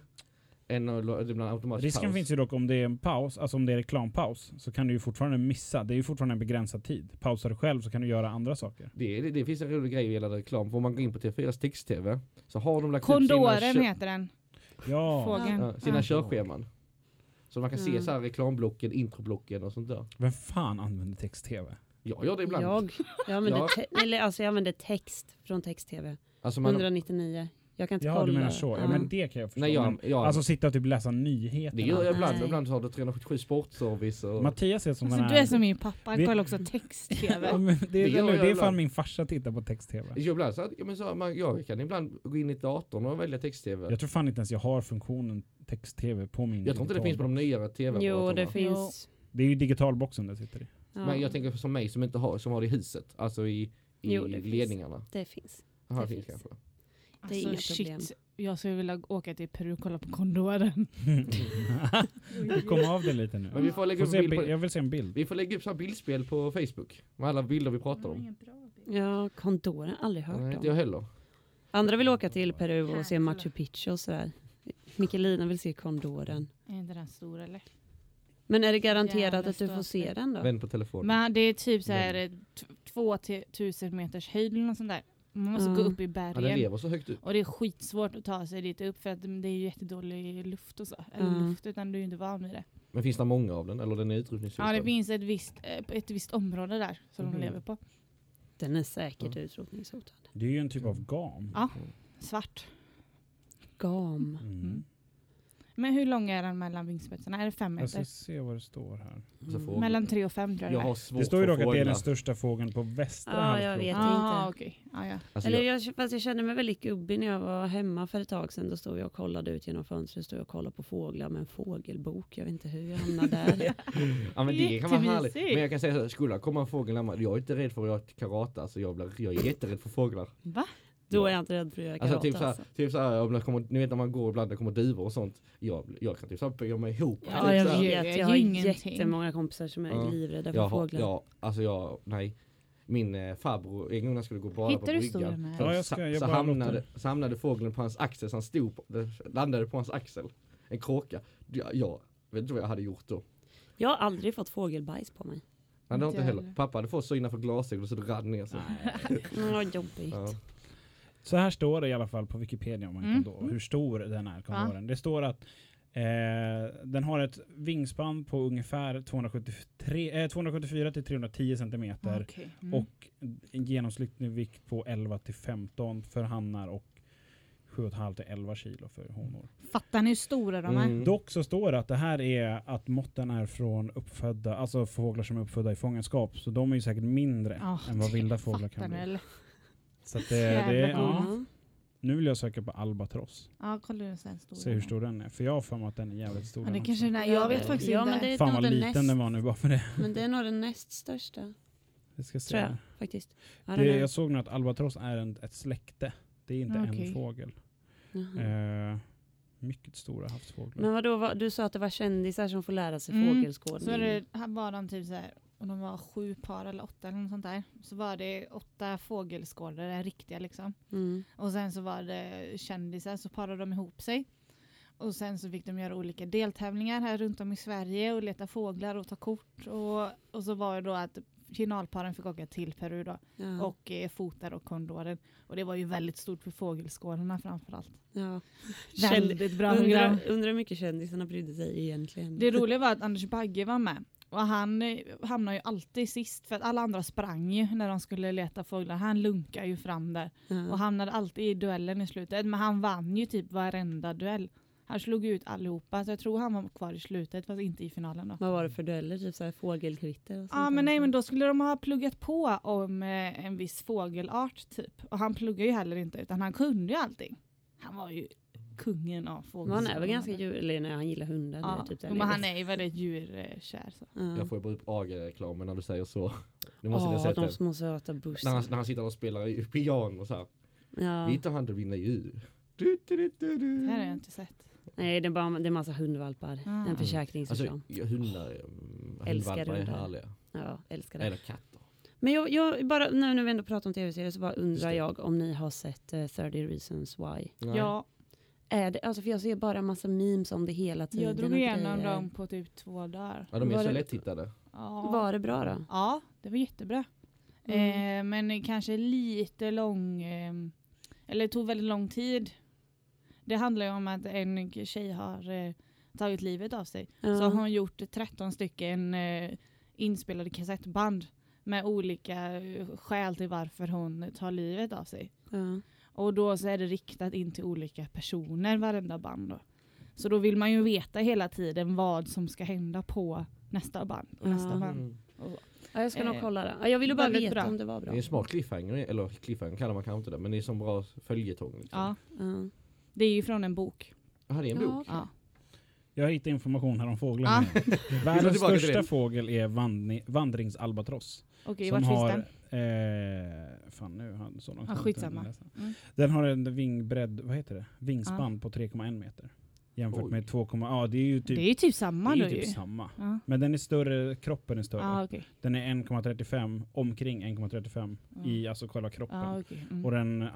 Än att ibland automatiskt Risken paus. finns ju dock om det är en paus, alltså om det är reklampaus, så kan du ju fortfarande missa. Det är ju fortfarande en begränsad tid. Pausar du själv så kan du göra andra saker. Det, det, det finns en rolig grej gällande reklam. För om man går in på TV4s text-TV så har de lagt upp Kondoren sina, kö- heter den. Ja, Fågeln. ja, sina Ja. körscheman. Så man kan se Mm. så här reklamblocken, introblocken och sånt där. vem fan använder text-tv? Jag gör det ibland. Jag, jag, använder Ja. te- eller, alltså, jag använder text från text-tv. Alltså man, 199. Jag kan inte Ja, kolla. du menar så. Ja, men det kan jag förstå. nej, jag, jag, alltså sitta och typ läsa nyheter. det gör jag ibland. Nej. Ibland har du 377 sportservice och... Mattias är som Alltså, den du här... är som min pappa, han kollar också text-tv. Ja, det, Det jag det är fan min farsa tittar på text-tv. Jag, ibland så, att- ja, men så, man, jag kan ibland gå in i datorn och välja text-tv. Jag tror fan inte ens jag har funktionen text-tv på min Jag tror inte det finns på de nyare tv Jo, det finns. Det är ju digitalboxen det sitter i. Ja, Men jag tänker som mig som inte har, som har det i huset. Alltså i, i Jo, det finns. ledningarna. det finns. Jaha, det det finns finns. kanske. Det är Alltså inga problem. shit, jag skulle vilja åka till Peru och kolla på kondoren. Kom av det lite nu. Men vi får lägga Får upp bild bi- på, jag vill se en bild. vi får lägga upp så här bildspel på Facebook. Med alla bilder vi pratar om. Ja, kondoren, aldrig hört Nej, om. inte jag heller. Andra vill åka till Peru och se Machu Picchu och sådär. Mikkelina vill se kondoren. Är inte den stor eller? Men är det garanterat Jävla att du får se den då? Vänd på telefonen. Men det är typ så här eh, t- två till tusen meters höjd eller något sånt där. Man måste Ja. gå upp i Ja, den bergen. lever så högt upp. och det är skitsvårt att ta sig dit upp för att det är ju jättedålig luft och så. Eller Ja. luft utan du är ju inte van vid det. Men finns det många av den? Eller den är utrotningshotad? Ja det finns ett visst, eh, ett visst område där som Mhm. de lever på. Den är säkert Ja. utrotningshotad. Det är ju en typ av gam. Ja. Svart. Gam. Mm. Men hur lång är den mellan vingspetsarna? Är det fem Jag ska meter? se vad det står här. Alltså, Mm. fågel. Mellan tre och fem tror jag, Jag det är. har svårt Det står ju för dock att det är fåglar. den största fågeln på västra Ja, jag halvklotet. vet. Ah, inte. okej. Ah, ja. Alltså, Eller jag, jag, fast jag kände mig väldigt gubbig när jag var hemma för ett tag sedan. Då stod jag och kollade ut genom fönstret. Stod jag och kollade på fåglar med en fågelbok. Jag vet inte hur jag hamnade där. ja, men det kan vara härligt. Jättemysigt. Men jag kan säga så här, skulle det komma en fågel närmare, jag är inte rädd för att göra karate. Alltså jag, blir, jag är jätterädd för fåglar. Va? Då är jag inte rädd för att göra Alltså karate. typ såhär, alltså. typ såhär om det kommer, ni vet när man går ibland det kommer duvor och sånt. Jag, jag kan typ såhär böja mig ihop. Ja, typ jag gör vet. Jag har ingenting. jättemånga kompisar som är Ja. livrädda för Jag har, fåglar. ja, alltså jag, nej. Min eh, farbror, en gång när jag skulle gå bada Hittar på du bryggan. så- Ja, jag ska- jag så, bara hamnade, så hamnade fågeln på hans axel så han stod på, det landade på hans axel. En kråka. Jag, jag vet inte vad jag hade gjort då. Jag har aldrig fått fågelbajs på mig. Han hade Inte inte heller. heller. Pappa hade fått så innanför glasögonen så det rann ner så. Mm, vad jobbigt. Ja. Så här står det i alla fall på Wikipedia om en Mm. kondor, hur stor den är kondoren. Det står att eh, den har ett vingspann på ungefär 273, eh, 274 till 310 centimeter Okej. Mm. och en genomsnittlig vikt på 11 till 15 för hannar och 7,5 till 11 kilo för honor. Fattar ni hur stora de är? Mm. Dock så står det att det här är att måtten är från uppfödda, alltså fåglar som är uppfödda i fångenskap. Så de är ju säkert mindre Ja, än vad vilda fåglar kan bli. eller? Så att det, det, är- ja, nu vill jag söka på albatross. Ja, kolla hur stor Se hur stor den är. För jag har för mig att den är jävligt stor. Ja, det kanske den är. Jag vet faktiskt ja, inte. Men det är Fan nog vad den liten näst, den var nu bara för det. Men det är nog den näst största. Vi ska se. Tror jag faktiskt. Ja, Det, är- jag såg nu att albatross är en, ett släkte. Det är inte Okej. en fågel. Eh, mycket stora havsfåglar. Men vadå, vad, du sa att det var kändisar som får lära sig Mm. fågelskådning. Så det, här var de typ så här, och de var sju par eller åtta eller något sånt där. Så var det åtta fågelskådare, riktiga liksom. Mm. Och sen så var det kändisar, så parade de ihop sig. Och sen så fick de göra olika deltävlingar här runt om i Sverige och leta fåglar och ta kort. Och, och så var det då att finalparen fick åka till Peru då Ja. och eh, fotar och kondoren. Och det var ju väldigt stort för fågelskådarna framförallt. ja. Väldigt bra program. undrar, undrar hur mycket kändisarna brydde sig egentligen. Det roliga var att Anders Bagge var med. Och han eh, hamnade ju alltid sist för att alla andra sprang ju när de skulle leta fåglar. Han lunkade ju fram där ja. och hamnade alltid i duellen i slutet. Men han vann ju typ varenda duell. Han slog ut allihopa så jag tror han var kvar i slutet fast inte i finalen då. Vad var det för dueller? Typ såhär sånt Ja där? men nej men då skulle de ha pluggat på om eh, en viss fågelart typ. Och han pluggade ju heller inte utan han kunde ju allting. Han var ju kungen av fåglar. han är väl ganska djur, eller nej, han gillar hundar. Ja, typ men han är ju väldigt djurkär. Så. Ja. Jag får ju bara upp AG-reklamen när du säger så. Du måste sett de små söta När han, bussarna. när han sitter och spelar piano så här. Ja. Vi tar hand om dina djur. Du, du, du, du, du. Det här har jag inte sett. Nej, det är bara det är massa hundvalpar. Ah. En försäkringsreklam. Alltså hundar, mm, Älskar hundvalpar är härliga. ja, älskar det. Eller katter. Men jag, jag bara, nu när vi ändå pratar om tv-serier så bara undrar jag om ni har sett uh, 30 reasons why. Nej. Ja, Är det, alltså för jag ser bara en massa memes om det hela tiden. jag drog igenom dem på typ två dagar. Ja, de är Var så lättittade. Ja. Var det bra då? Ja, det var jättebra. Mm. Eh, men kanske lite lång, eh, eller tog väldigt lång tid. Det handlar ju om att en tjej har eh, tagit livet av sig. Ja. Så har hon gjort 13 stycken eh, inspelade kassettband med olika eh, skäl till varför hon tar livet av sig. Ja. Och då så är det riktat in till olika personer varenda band då. Så då vill man ju veta hela tiden vad som ska hända på nästa band. Och nästa Ja. band. Mm. Och, Ja, jag ska nog Eh, kolla det. Ja, jag ville bara veta bra. om det var Det bra. är en smart cliffhanger, eller cliffhanger kallar man kanske inte det, men det är som bra följetong. Liksom. ja, Ja. det är ju från en bok. Jaha, det är en Ja, bok? Ja. Jag hittade information här om fåglar. Ah. Världens största fågel är vandringsalbatross. Okej, som vart finns har, den? Eh, fan nu har så långt Ah, skitsamma. Mm. Den har en vingbredd, vad heter det? Vingspann Ah. på 3,1 meter. Jämfört Oj. med 2, ja det är ju typ, Det är ju typ samma det är ju ju. typ samma. Ja. Men den är större, kroppen är större. Ah, okej. Den är 1,35, omkring 1,35 Ja. i alltså själva kroppen. Ah, okej. Mm. Och den uh,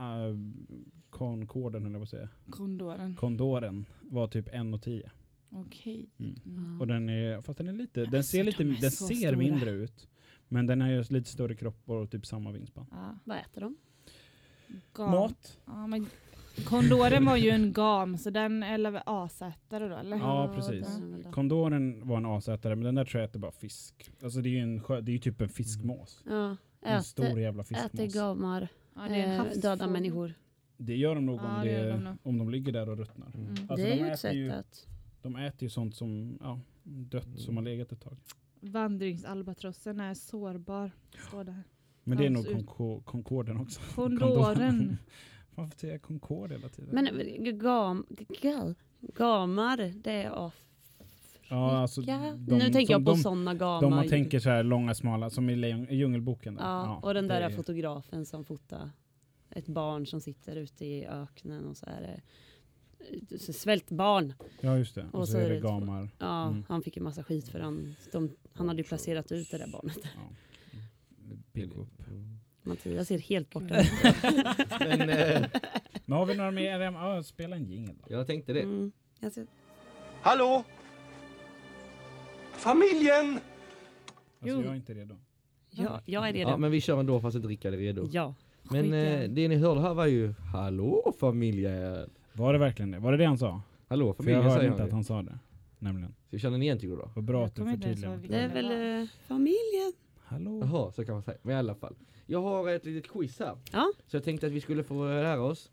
höll jag på att säga. Kondoren. Kondoren var typ 1,10. Okej. Mm. Mm. Och den är, fast den är lite, den ser lite, de den ser stora. mindre ut. Men den har ju lite större kropp och typ samma vingspann. Ja. Vad äter de? Gam. Mat? Ja, men kondoren var ju en gam, så den väl asätare då eller? Ja, precis. Kondoren var en asätare men den där tror jag äter bara fisk. Alltså det är ju, en, sjö- det är typ en fiskmås. Ja, En stor äter, jävla äter fiskmås. gamar, Ja, det är en eh, döda människor. Det gör de nog Ja, om, det de nog. om de ligger där och ruttnar. Mm. Alltså, det är de ju ett äter sätt att... De äter ju sånt som ja, dött Mm. som har legat ett tag. Vandringsalbatrossen är sårbar. Står det här. Men det är nog Alltså, Conco- Concorden också. Kondoren. Varför säger jag Concorde hela tiden? Men gam, gal, gamar, det är Afrika. ja, alltså, de, nu tänker jag på sådana gamar. de man tänker så här långa, smala, som i i Djungelboken. Där. ja, och den där är fotografen som fotar ett barn som sitter ute i öknen och så är det eh, svält barn. Ja, just det. Och, Och så, så är det gamar. Ja, Mm. han fick ju massa skit för han, de, han hade ju placerat ut det där barnet. Ja. Upp. Mm. Mattias ser helt borta. Men eh, Men har vi några mer? Ja, spela en jingel då. jag tänkte det. Mm. Jag ser- Hallå? Familjen! Alltså, Jo. jag är inte redo. Ja, jag är redo. Ja, men vi kör ändå fast inte Rickard är redo. Ja. Men eh, det ni hörde här var ju Hallå familjen! Var det verkligen det? Var det det han sa? Hallå För jag familjen hörde säger inte han att han sa det. Nämligen. Så känner ni igen tycker du då? Vad bra Jag att du ihåg Det är väl eh, familjen. Hallå? Jaha, så kan man säga. Men i alla fall. Jag har ett litet quiz här. Ja. Så jag tänkte att vi skulle få lära oss,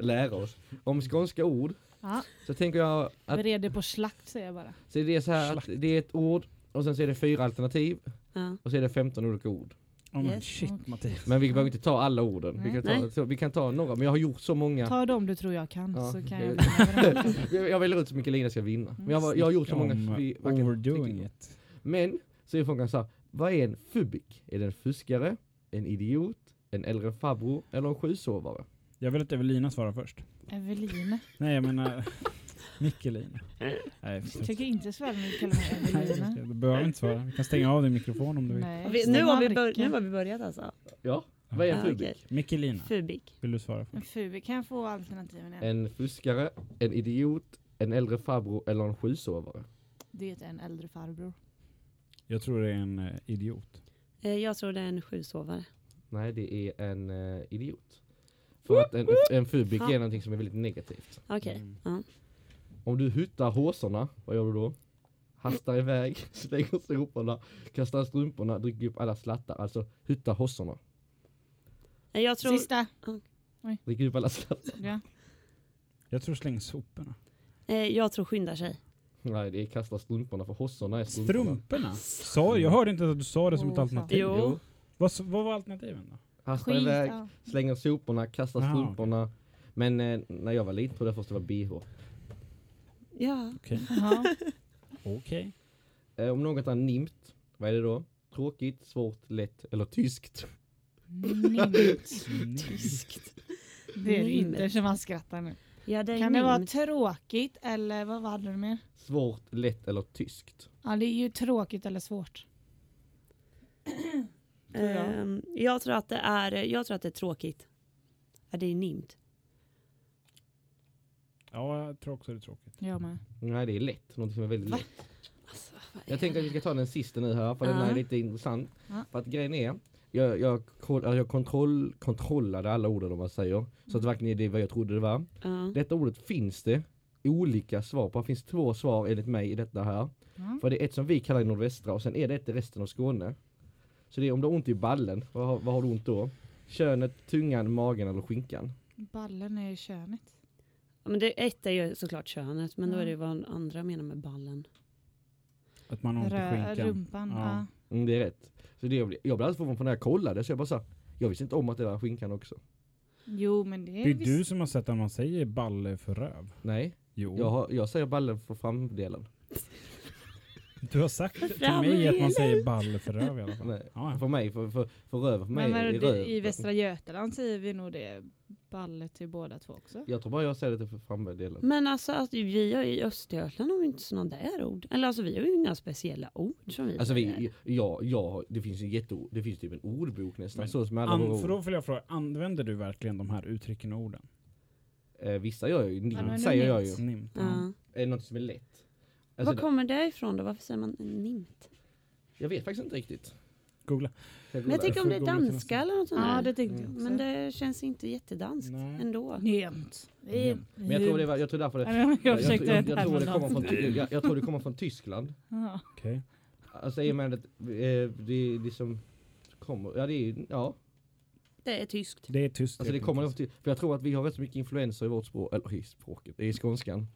lära oss, om skånska ord. Ja, Så tänker jag att beredd på slakt säger jag bara. så det är så här att det är ett ord och sen så är det fyra alternativ Ja. och så är det 15 olika ord. Oh, men Yes. shit Mattias. Men vi behöver inte ta alla orden. Vi kan ta, så vi kan ta några, men jag har gjort så många. Ta dem du tror jag kan Ja, så kan jag- jag väljer ut så mycket Lina ska vinna. Men jag, har- jag har gjort så många. Om vi overdoing it. Men så är frågan så här, vad är en fubik? Är det en fuskare, en idiot, en äldre farbror eller en sjusovare? Jag vill att Evelina svarar först. Eveline. Nej jag menar Mikkelina. Nej, Jag för- tycker inte Nej, Eveline. du behöver inte svara. Vi kan stänga av din mikrofon om du vill. Nej, Vi, nu, har vi nu har vi börjat alltså. Ja, vad är en fubik? okej. Mikkelina, Fubik. vill du svara En först? Fubi, kan jag få alternativen igen? En fuskare, en idiot, en äldre farbror eller en sjusovare? Det är en äldre farbror. Jag tror det är en eh, idiot. Eh, jag tror det är en sjusovare. Nej, det är en eh, idiot. För att en, en fubik är någonting som är väldigt negativt. Okej. Mm. Ja. Om du huttar håsorna, vad gör du då? Hastar iväg, slänger soporna, kastar strumporna, dricker upp alla slattar. Alltså hutta hossorna. Eh, Jag tror... Sista. Dricker upp alla slattar. Ja. Jag tror släng soporna. Eh, jag tror skyndar sig. Nej, det är kasta strumporna för hossorna är strumporna. Strumporna? Sa, jag hörde inte att du sa det som ett Åh, alternativ. Jo. Vad, vad var alternativen då? Hastar Skit. iväg, Ja. slänger soporna, kastar Aha, strumporna. Men eh, när jag var liten trodde jag först det var bh. Ja. Okej. Ja. Okej. Eh, om något är nimt, vad är det då? Tråkigt, svårt, lätt eller tyskt? Nimt. Tyskt. Det är inte som man skrattar nu. Ja, det Kan det vara tråkigt eller vad var det mer? Svårt, lätt eller tyskt? Ja, det är ju tråkigt eller svårt. tror jag. Ehm, jag, tror att det är, jag tror att det är tråkigt. Ja, det är nimt. Ja, jag tror också det är tråkigt. Jag med. Nej, det är lätt. Någonting som är väldigt Va? lätt. Alltså, är Jag tänker att vi ska ta den sista nu här, för den Ja. är lite intressant. Ja. För att grejen är, jag, jag, alltså jag kontroll, kontrollade alla orden om man säger. Så att det verkligen är det vad jag trodde det var. Ja. Detta ordet finns det olika svar på. Det finns två svar enligt mig i detta här. För det är ett som vi kallar i nordvästra och sen är det ett i resten av Skåne. Så det är om du har ont i ballen, vad, har- vad har du ont då? Könet, tungan, magen eller skinkan? Ballen är könet. Ja, men det, ett är ju såklart könet, men då Ja. är det ju vad andra menar med ballen. Att man har ont i skinkan. rumpan. Ja. Ja. Mm, det är rätt. Så det, jag blev jag blev alldeles förvånad för när jag kollade så jag bara sa, jag visste inte om att det var skinkan också. Jo, men det Det är är du som har sett att man säger balle för röv. Nej, Jo. jag, har, jag säger ballen för framdelen. Du har sagt till mig att man säger ball för röv i alla fall. Nej, För mig, för, för, för röv, för mig Men är är det, röv. i Västra Götaland säger vi nog det ballet till båda två också. Jag tror bara jag säger det för framme delen. Men alltså att vi har i Östergötland har vi inte sådana där ord. Eller alltså vi har ju inga speciella ord som vi Alltså säger. vi, ja, ja, det finns ju jätteord, det finns typ en ordbok nästan, Men så som alla An, för ord. då vill jag fråga, använder du verkligen de här uttrycken och orden? Eh, vissa gör ju, men nimt du säger jag ju. Nimt, ja. ja. Är det något som är lätt? Alltså, Var kommer det ifrån då? Varför säger man nimt? jag vet faktiskt inte riktigt. Googla. Jag Men jag tänker om det är googla danska eller något sånt Ja, det tänkte jag Mm. Men det känns inte jättedanskt Nej. ändå. Jämt. Men jag tror det var, jag tror därför det, Jag, jag jag, jag, jag, tror det kommer från, jag, jag tror det kommer från Tyskland. Ja. Okej. Alltså i och med att eh, det, det som kommer, ja det är, ja. Det är tyskt. Det är tyst. Alltså det kommer för jag tror att vi har rätt så mycket influenser i vårt språk, eller i språket, i skånskan.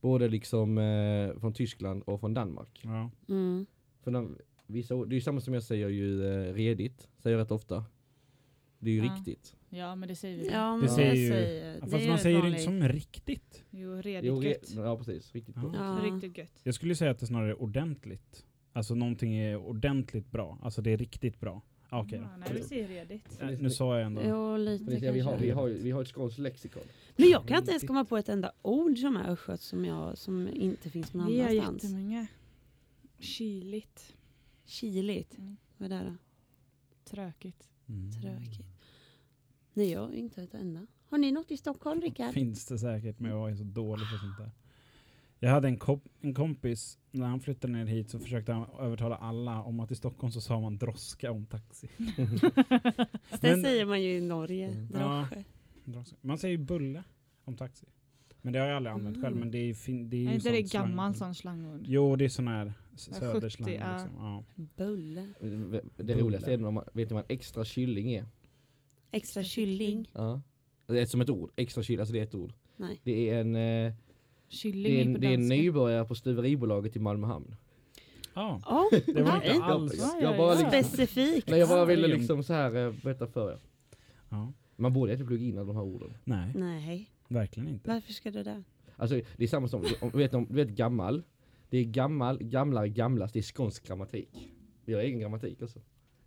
Både liksom eh, från Tyskland och från Danmark. Ja. Mm. För de, vissa, ord- det är ju samma som jag säger ju eh, redigt, säger jag rätt ofta. Det är ju Ja. riktigt. ja, men det säger vi. Ja, Det men säger det ju- säger... Ja, det Fast är man säger det inte som riktigt. Jo, redigt Jo, re, gött. ja precis, riktigt bra. Ja. Ja. Riktigt gött. Jag skulle säga att det snarare är ordentligt. Alltså någonting är ordentligt bra. Alltså det är riktigt bra. Ah, Okej Ja, då. nej, vi säger redigt. Eh, Nu sa jag ändå. Jo, lite det, vi, har, vi, har, ju- vi har ett skånskt lexikon. Men jag kan inte ens komma på ett enda ord som är östgöt som, jag, som inte finns någon Vi har annanstans. jättemånga. Kyligt. Kiligt. Mm. Vad är det då? Trökigt. Mm. Tråkigt. Nej, jag har inte ett enda. Har ni något i Stockholm, Rickard? Finns det säkert, men jag är så dålig på sånt där. Jag hade en, kop- en kompis, när han flyttade ner hit så försökte han övertala alla om att i Stockholm så sa man droska om taxi. Det Men- säger man ju i Norge. Mm. Droska. Man säger ju bulle om taxi. Men det har jag aldrig använt Mm. själv. Men det är, ju fin- det är ju Är inte det gammal sån slangord? Jo, det är sån här söderslang. 70, ja. Liksom. Ja. Bulle. Det roligaste är när man vet ni vad en extra kylling är? Extra kylling. Ja. Det är som ett ord, extra kylling, alltså det är ett ord. Nej. Det är en, eh, Kylling det är en, på det är en nybörjare på stuveribolaget i Malmöhamn. Ja, Ja, det var inte alls. Ja, jag ja, bara liksom, Specifikt. nej, jag bara ville det liksom så här eh, berätta för er. Ja. Man borde inte plugga in alla de här orden. Nej, Nej, verkligen inte. varför ska det där? Alltså det är samma som, om, du vet, om, du vet gammal. Det är gammal, gamlare, gamlast. Det är skånsk grammatik. Vi har egen grammatik också.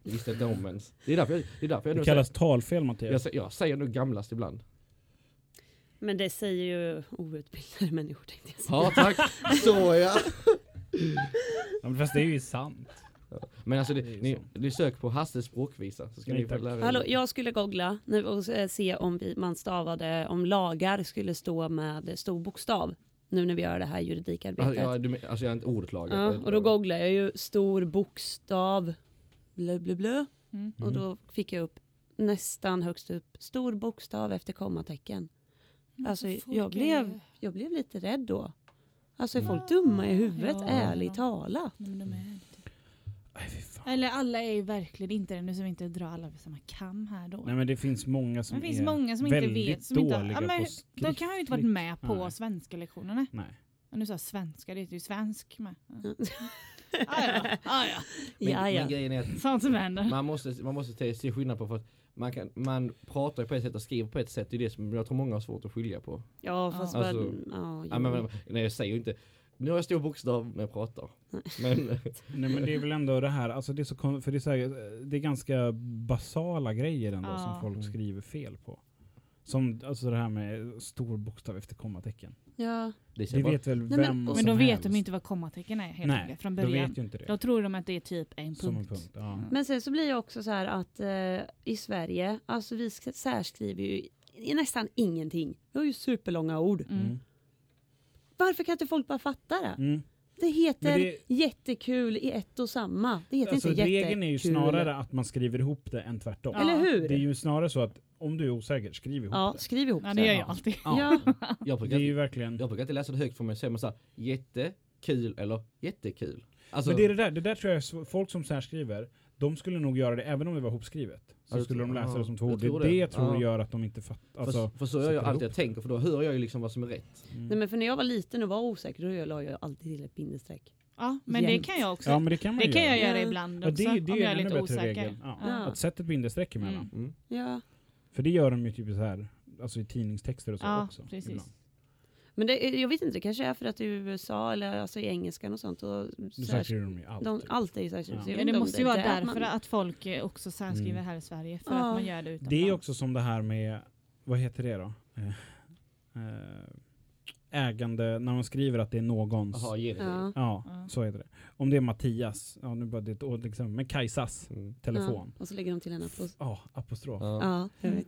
Det visste jag inte om ens. Det är därför jag, det är därför jag Det nu kallas säger, talfel jag, Mattias. säger- jag säger nog gamlast ibland. Men det säger ju outbildade människor tänkte jag säga. Ja tack, så ja. Ja, men fast det är ju sant. Men alltså det, ni, så. ni sök på Hasses språkvisa så ska Nej, ni få lära er. Hallå, jag skulle googla nu och se om vi, man stavade, om lagar skulle stå med stor bokstav. Nu när vi gör det här juridikarbetet. Alltså, ja, du, alltså jag är inte ordet lagar. Ja, och då googlar jag ju stor bokstav blö, blö, blö. Mm. Och då fick jag upp nästan högst upp stor bokstav efter kommatecken. Alltså, Folk jag blev- Jag blev lite rädd då. Alltså är folk dumma i huvudet? Ja. Ärligt talat. Nej, men de är Eller alla är ju verkligen inte det. Nu ska vi inte dra alla över samma kam här då. Nej men det finns många som det finns är många som inte vet. Som inte, dåliga ja, men, på de kan ju inte varit med på Nej. svenska lektionerna. Nej. Och nu sa jag svenska, det heter ju svensk med. Ja. Ja. Ah, ja, ah, ja. Men, Ja, ja. men grejen är att Sånt som händer. man måste, man måste se- se skillnad på för att man, kan, man pratar på ett sätt och skriver på ett sätt. Det är det som jag tror många har svårt att skilja på. Ja, fast Ja. Alltså, ja, Ja, men, jo. men, nej, jag säger ju inte nu har jag stor bokstav när jag pratar. Men Nej men det är väl ändå det här, alltså det är så för det är, så här, det är ganska basala grejer ändå Ja. som folk Mm. skriver fel på. Som alltså det här med stor bokstav efter kommatecken. ja. det Det vet väl men- vem Men som Men då vet helst. de inte vad kommatecken är helt Nej, enkelt från de början. vet ju inte det. Då tror de att det är typ en punkt. Som en punkt. Ja. Men sen så blir det också så här att eh, i Sverige, alltså vi sk- särskriver ju i nästan ingenting. Vi har ju superlånga ord. Mm. Varför kan inte folk bara fatta det? Mm. Det heter det- jättekul i ett och samma. Det heter Alltså, inte jättekul. regeln är ju snarare att man skriver ihop det än tvärtom. Ja. Eller hur? Det är ju snarare så att om du är osäker, skriv ihop Ja, det. skriv ihop Ja, det gör det. jag alltid. Ja. jag, Det brukar, är ju verkligen... jag brukar inte läsa det högt för mig, säger man såhär jättekul eller jättekul. Alltså, Men det är det där, det där tror jag är så- folk som särskriver, de skulle nog göra det även om det var hopskrivet. Så Ja, det skulle de läsa ja, det som två jag ord. Det det det. jag tror Ja. gör att de inte fattar. Alltså, för, för så gör jag alltid jag tänker för då hör jag ju liksom vad som är rätt. mm. Nej, men för när jag var liten och var osäker då la jag alltid till ett bindestreck. Ja, men det Jämt. kan jag också. Ja men det kan man det ju kan göra. jag göra Ja. ibland Ja, också. det, det om är jag är lite bättre osäker. regel. Ja. Ja. Att sätta ett bindestreck emellan. Mm. Ja. För det gör de ju typ så här, alltså i tidningstexter och så Ja, också. precis. ibland. Men det, jag vet inte, det kanske är för att i USA eller alltså i engelskan och sånt. Och Du så här, särskriver dem ju de, alltid. allt är ju särskilt. Ja. det måste ju vara är där därför man- att folk också särskriver Mm. här i Sverige. För Ja. att man gör det utomlands. Det är också som det här med, vad heter det då? Eh, eh, ägande, när man skriver att det är någons. Ja. Ja, Ja. Så heter det. Om det är Mattias, ja nu bara det ett exempel, men Kajsas Mm. telefon. Ja, och så lägger de till en apost- Ja, apostrof. Ja. Ja, jag vet.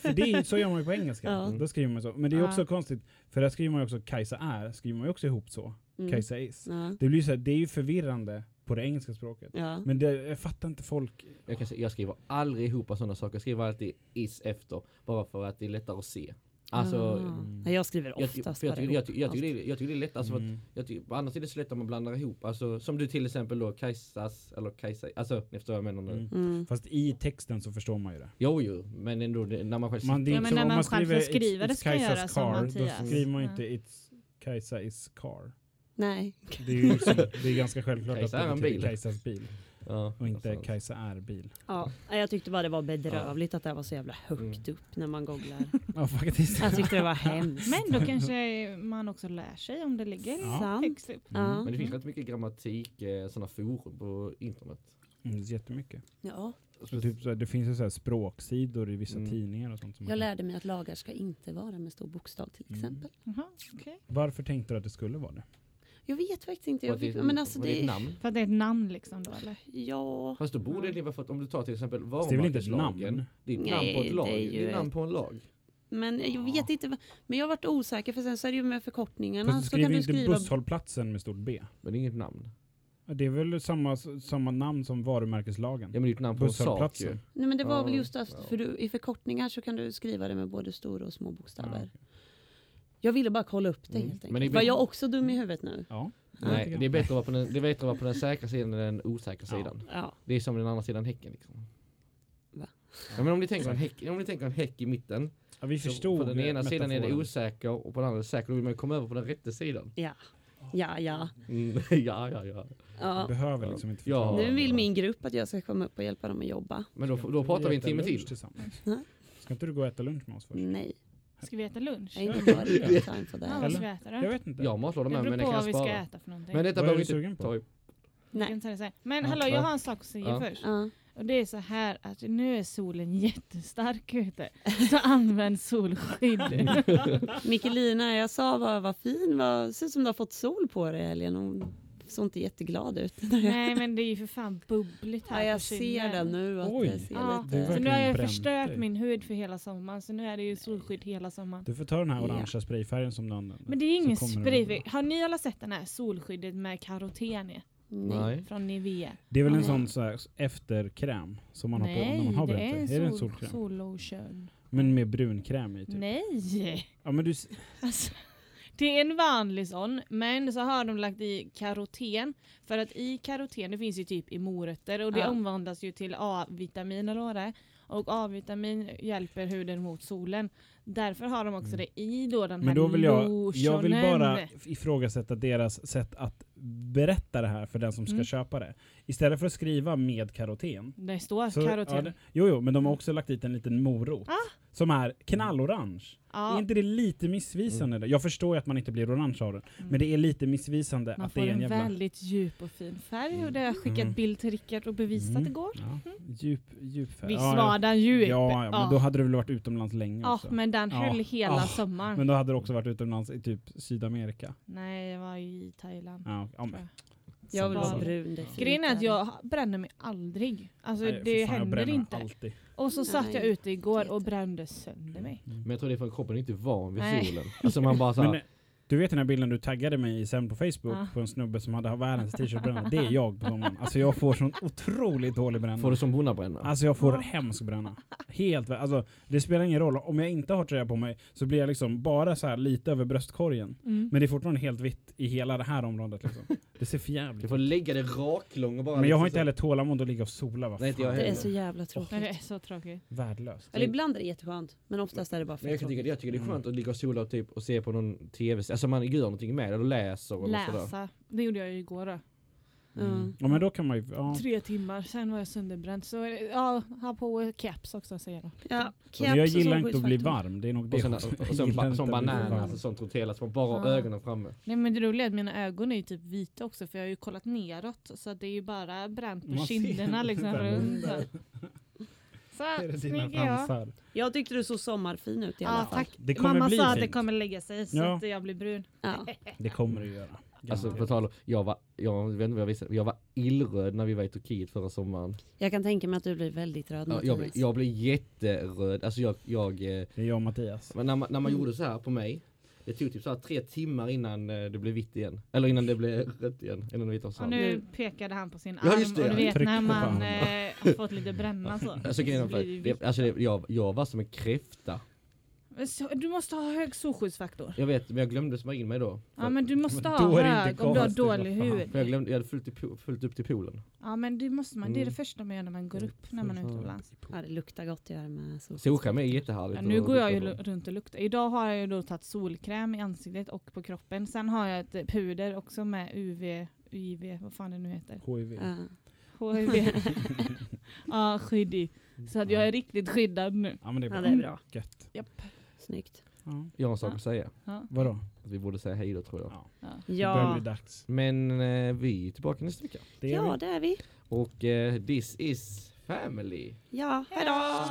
För det är, så gör man ju på engelska. Ja. Då skriver man så. Men det är Ja. också konstigt, för där skriver man ju också Kajsa är, skriver man ju också ihop så. Mm. Kajsa is. Ja. Det blir så här, det är ju förvirrande på det engelska språket. Ja. Men det, jag fattar inte folk. Jag, kan säga, jag skriver aldrig ihop sådana saker. Jag skriver alltid is efter. Bara för att det är lättare att se. Alltså, Ah. Nej, jag skriver oftast för jag, tycker, jag, ihop tycker, jag, tycker det, är- jag tycker det är lätt. Alltså, för att, Mm. jag tycker, annars är det så lätt om man blandar ihop. Alltså, som du till exempel då, Kajsas, eller Kajsa, alltså ni förstår vad jag menar nu. Mm. Mm. Fast i texten så förstår man ju det. Jo, jo, men ändå det, när man själv Man, det är Ja, men när man man själv skriver skriva it's, det ska Kajsas göra som car, Mattias. då skriver man Ja. inte it's Kajsa is car. Nej. Det är ju det är ganska självklart Kajsa att är det bil. Kajsas bil. Ja, Och inte alltså. Kajsa är bil. Ja, jag tyckte bara det var bedrövligt att det var så jävla högt Mm. upp när man googlar. Ja faktiskt. Jag tyckte det var hemskt. Men då kanske man också lär sig om det ligger Ja. Högst upp. Ja. Men det finns rätt mycket grammatik, eh, sådana forum på internet. Mm, jättemycket. Ja, Så typ, så här, det finns ju så här språksidor i vissa Mm. tidningar och sånt. Som jag lärde mig att lagar ska inte vara med stor bokstav till Mm. exempel. Jaha, okej. Varför tänkte du att det skulle vara det? Jag vet faktiskt inte. Jag det, fick, men alltså var det ett det, namn? För att det är ett namn liksom då eller? ja, Fast då borde det vara för att om du tar till exempel det är ett varumärkeslagen. namn? Det är ett namn på ett det lag. är Det är ett namn ett- på en lag. men jag Ja. vet inte. Men jag har varit osäker för sen så är det ju med förkortningarna. Fast du så kan du inte skriva... busshållplatsen med stort B. Men det är inget namn. Det är väl samma, samma namn som varumärkeslagen? Ja men det är ett namn på en sak ju. Nej men det var Ja, väl just att ja. för du, i förkortningar så kan du skriva det med både stora och små Ja, bokstäver. Jag ville bara kolla upp det Mm. helt Men enkelt. Var jag också dum i huvudet nu? Ja. Nej, det är bättre att vara på den, det är bättre att vara på den säkra sidan än den osäkra Ja. sidan. Ja. Det är som den andra sidan häcken liksom. Va? Ja, men om ni tänker en häck, om ni tänker en häck i mitten. Ja, vi så förstod på den ena sidan är det osäker och på den andra är det säker. Då vill man komma över på den rätta sidan. Ja. Ja, ja. Mm, ja, ja, ja. Ja. behöver liksom inte Ja. Nu vill min grupp att jag ska komma upp och hjälpa dem att jobba. Men då, då pratar vi en timme till. Tillsammans? Mm. Ska inte du gå och äta lunch med oss först? Nej, Ska vi äta lunch? jag är Ja, inte det- bara Ja, vad ska vi äta Jag då? vet inte. Jag har matlåda Det med men det på kan vad jag vi ska spara. äta för någonting. Men detta behöver vi sugen inte på? ta. Jag kan Nej. Men hallå, jag har en sak att säga Ja. först. Ja. Och det är så här att nu är solen jättestark ute. Så använd solskydd. Mikkelina, jag sa vad, vad fin, vad, ser ut som du har fått sol på dig i helgen. Såg inte jätteglad ut. Nej men det är ju för fan bubbligt här Ja, jag ser det nu. Att Oj. det ser Ja, är lite... så nu har jag förstört dig. min hud för hela sommaren. Så nu är det ju solskydd hela sommaren. Du får ta den här Ja. orangea sprayfärgen som du använder. Men det är ingen Så kommer det bli spray. bra. Har ni alla sett den här solskyddet med karoten i? Nej. Nej. Från Nivea? Det är väl en Nej. sån så här efterkräm som man har på när man har bränt är sig. Är det en en sol, solkräm? sollotion. Men med brunkräm i typ? Nej! Ja men du... Alltså, det är en vanlig sån, men så har de lagt i karoten. För att i karoten, det finns ju typ i morötter och det Ja. omvandlas ju till A-vitamin eller vad det är. Och A-vitamin hjälper huden mot solen. Därför har de också Mm. det i då den här Men då vill jag... Jag vill bara ifrågasätta deras sätt att berätta det här för den som ska Mm. köpa det. Istället för att skriva med karoten. Det står så- karoten. ja, det, jo, jo, men de har också lagt dit en liten morot. Ah. Som är knallorange. Ja, Är inte det lite missvisande? Jag förstår ju att man inte blir orange av den. mm. Men det är lite missvisande Man att får det är en en jävla... väldigt djup och fin färg och det har jag skickat Mm. bild till Rickard och bevisat Mm. igår. Ja, djup, djup färg. Visst ja, var den djup? Ja, ja, men Ja. då hade du väl varit utomlands länge Ja, också. men den Ja. höll hela Ah, sommaren. Men då hade du också varit utomlands i typ Sydamerika. Nej, jag var i Thailand. Ja, ja, tror men, jag. Jag vill vara brun. Grejen är att jag bränner mig aldrig. Alltså nej, det fan, jag händer inte. Alltid. Och så satt jag Nej, ute igår och jag. brände sönder mig. Men jag tror det är för att kroppen är inte van vid Nej. solen. Alltså man bara såhär. Du vet den här bilden du taggade mig i sen på Facebook Ja. på en snubbe som hade världens t-shirt-bränna. Det är jag på sommaren. Alltså jag får sån otroligt dålig bränna. Får du som bonnabränna? Alltså jag får Ja. hemsk bränna. Helt vä- alltså Det spelar ingen roll. Om jag inte har tröja på mig så blir jag liksom bara så här lite över bröstkorgen. Mm. Men det är fortfarande helt vitt i hela det här området liksom. Det ser för jävligt Du får lägga det raklång och bara Men jag har liksom inte heller tålamod att ligga och sola. Vad Nej, inte jag. Det är så jävla tråkigt. Nej, det är så tråkigt. Värdelöst. Eller ibland är det jätteskönt. Men oftast är det bara Men för jag, kan tycka, tråkigt. jag tycker det är Mm. skönt att ligga och sola och, typ, och se på någon tv Alltså man gör någonting med det och läser och sådär. Läsa. Det gjorde jag ju igår då. Ja. Ja men då kan man ju, ja. Tre timmar, sen var jag sönderbränd. Så ja, ha på caps också säger jag. Ja, Så jag caps och gillar inte att bli varm, det är nog det Och sen, och Jag sen gillar ba, som varm. alltså sånt runt hela, så man bara Ja. ögonen framme. Nej men det roliga är att mina ögon är ju typ vita också för jag har ju kollat neråt. Så det är ju bara bränt på Man kinderna liksom runt. Så Är det dina snygg är jag. fransar? Jag tyckte du såg sommarfin ut i alla Ja fall. tack. Det kommer Mamma bli sa att det fint. kommer lägga sig så Ja. att jag blir brun. Ja. Det kommer det göra. Alltså på Garanterat. tal om, jag var, jag vet inte vad jag visste, jag var illröd när vi var i Turkiet förra sommaren. Jag kan tänka mig att du blir väldigt röd Ja, Mattias. jag, blev, jag blev jätteröd, alltså jag, jag eh, Det är jag och Mattias. men när man, när man Mm. gjorde så här på mig, det tog typ så här tre timmar innan eh, det blev vitt igen. Eller innan det blev rött igen, innan det vita Och nu pekade han på sin Ja, arm just det, och du ja. vet Tryck när man eh, har fått lite bränna så. Alltså, grejen för- det, alltså det, jag, jag var som en kräfta. Du måste ha hög solskyddsfaktor. Jag vet, men jag glömde smörja in mig då. Ja men du måste ha hög om du har dålig hud. Jag, glömde, jag hade fullt, i, fullt upp till poolen. Ja men det måste man, det är det Mm. första man gör när man går upp när man är utomlands. Ja, det luktar gott att göra med solskydds. Solskärm är jättehärligt. Ja, nu går jag ju runt och luktar. Idag har jag ju då tagit solkräm i ansiktet och på kroppen. Sen har jag ett puder också med UV, UV, vad fan det nu heter. HIV. Ja. HIV. ja, skydd i. Så att jag är riktigt skyddad nu. Ja men det är bra. ja, det är bra. Gött. Japp. Snyggt. Ja. Jag har en sak att säga. Ja. Vadå? Att vi borde säga hej då tror jag. Ja. ja. Det dags. Men eh, vi är tillbaka nästa vecka. Det ja, vi. det är vi. Och eh, this is family. Ja, hej då!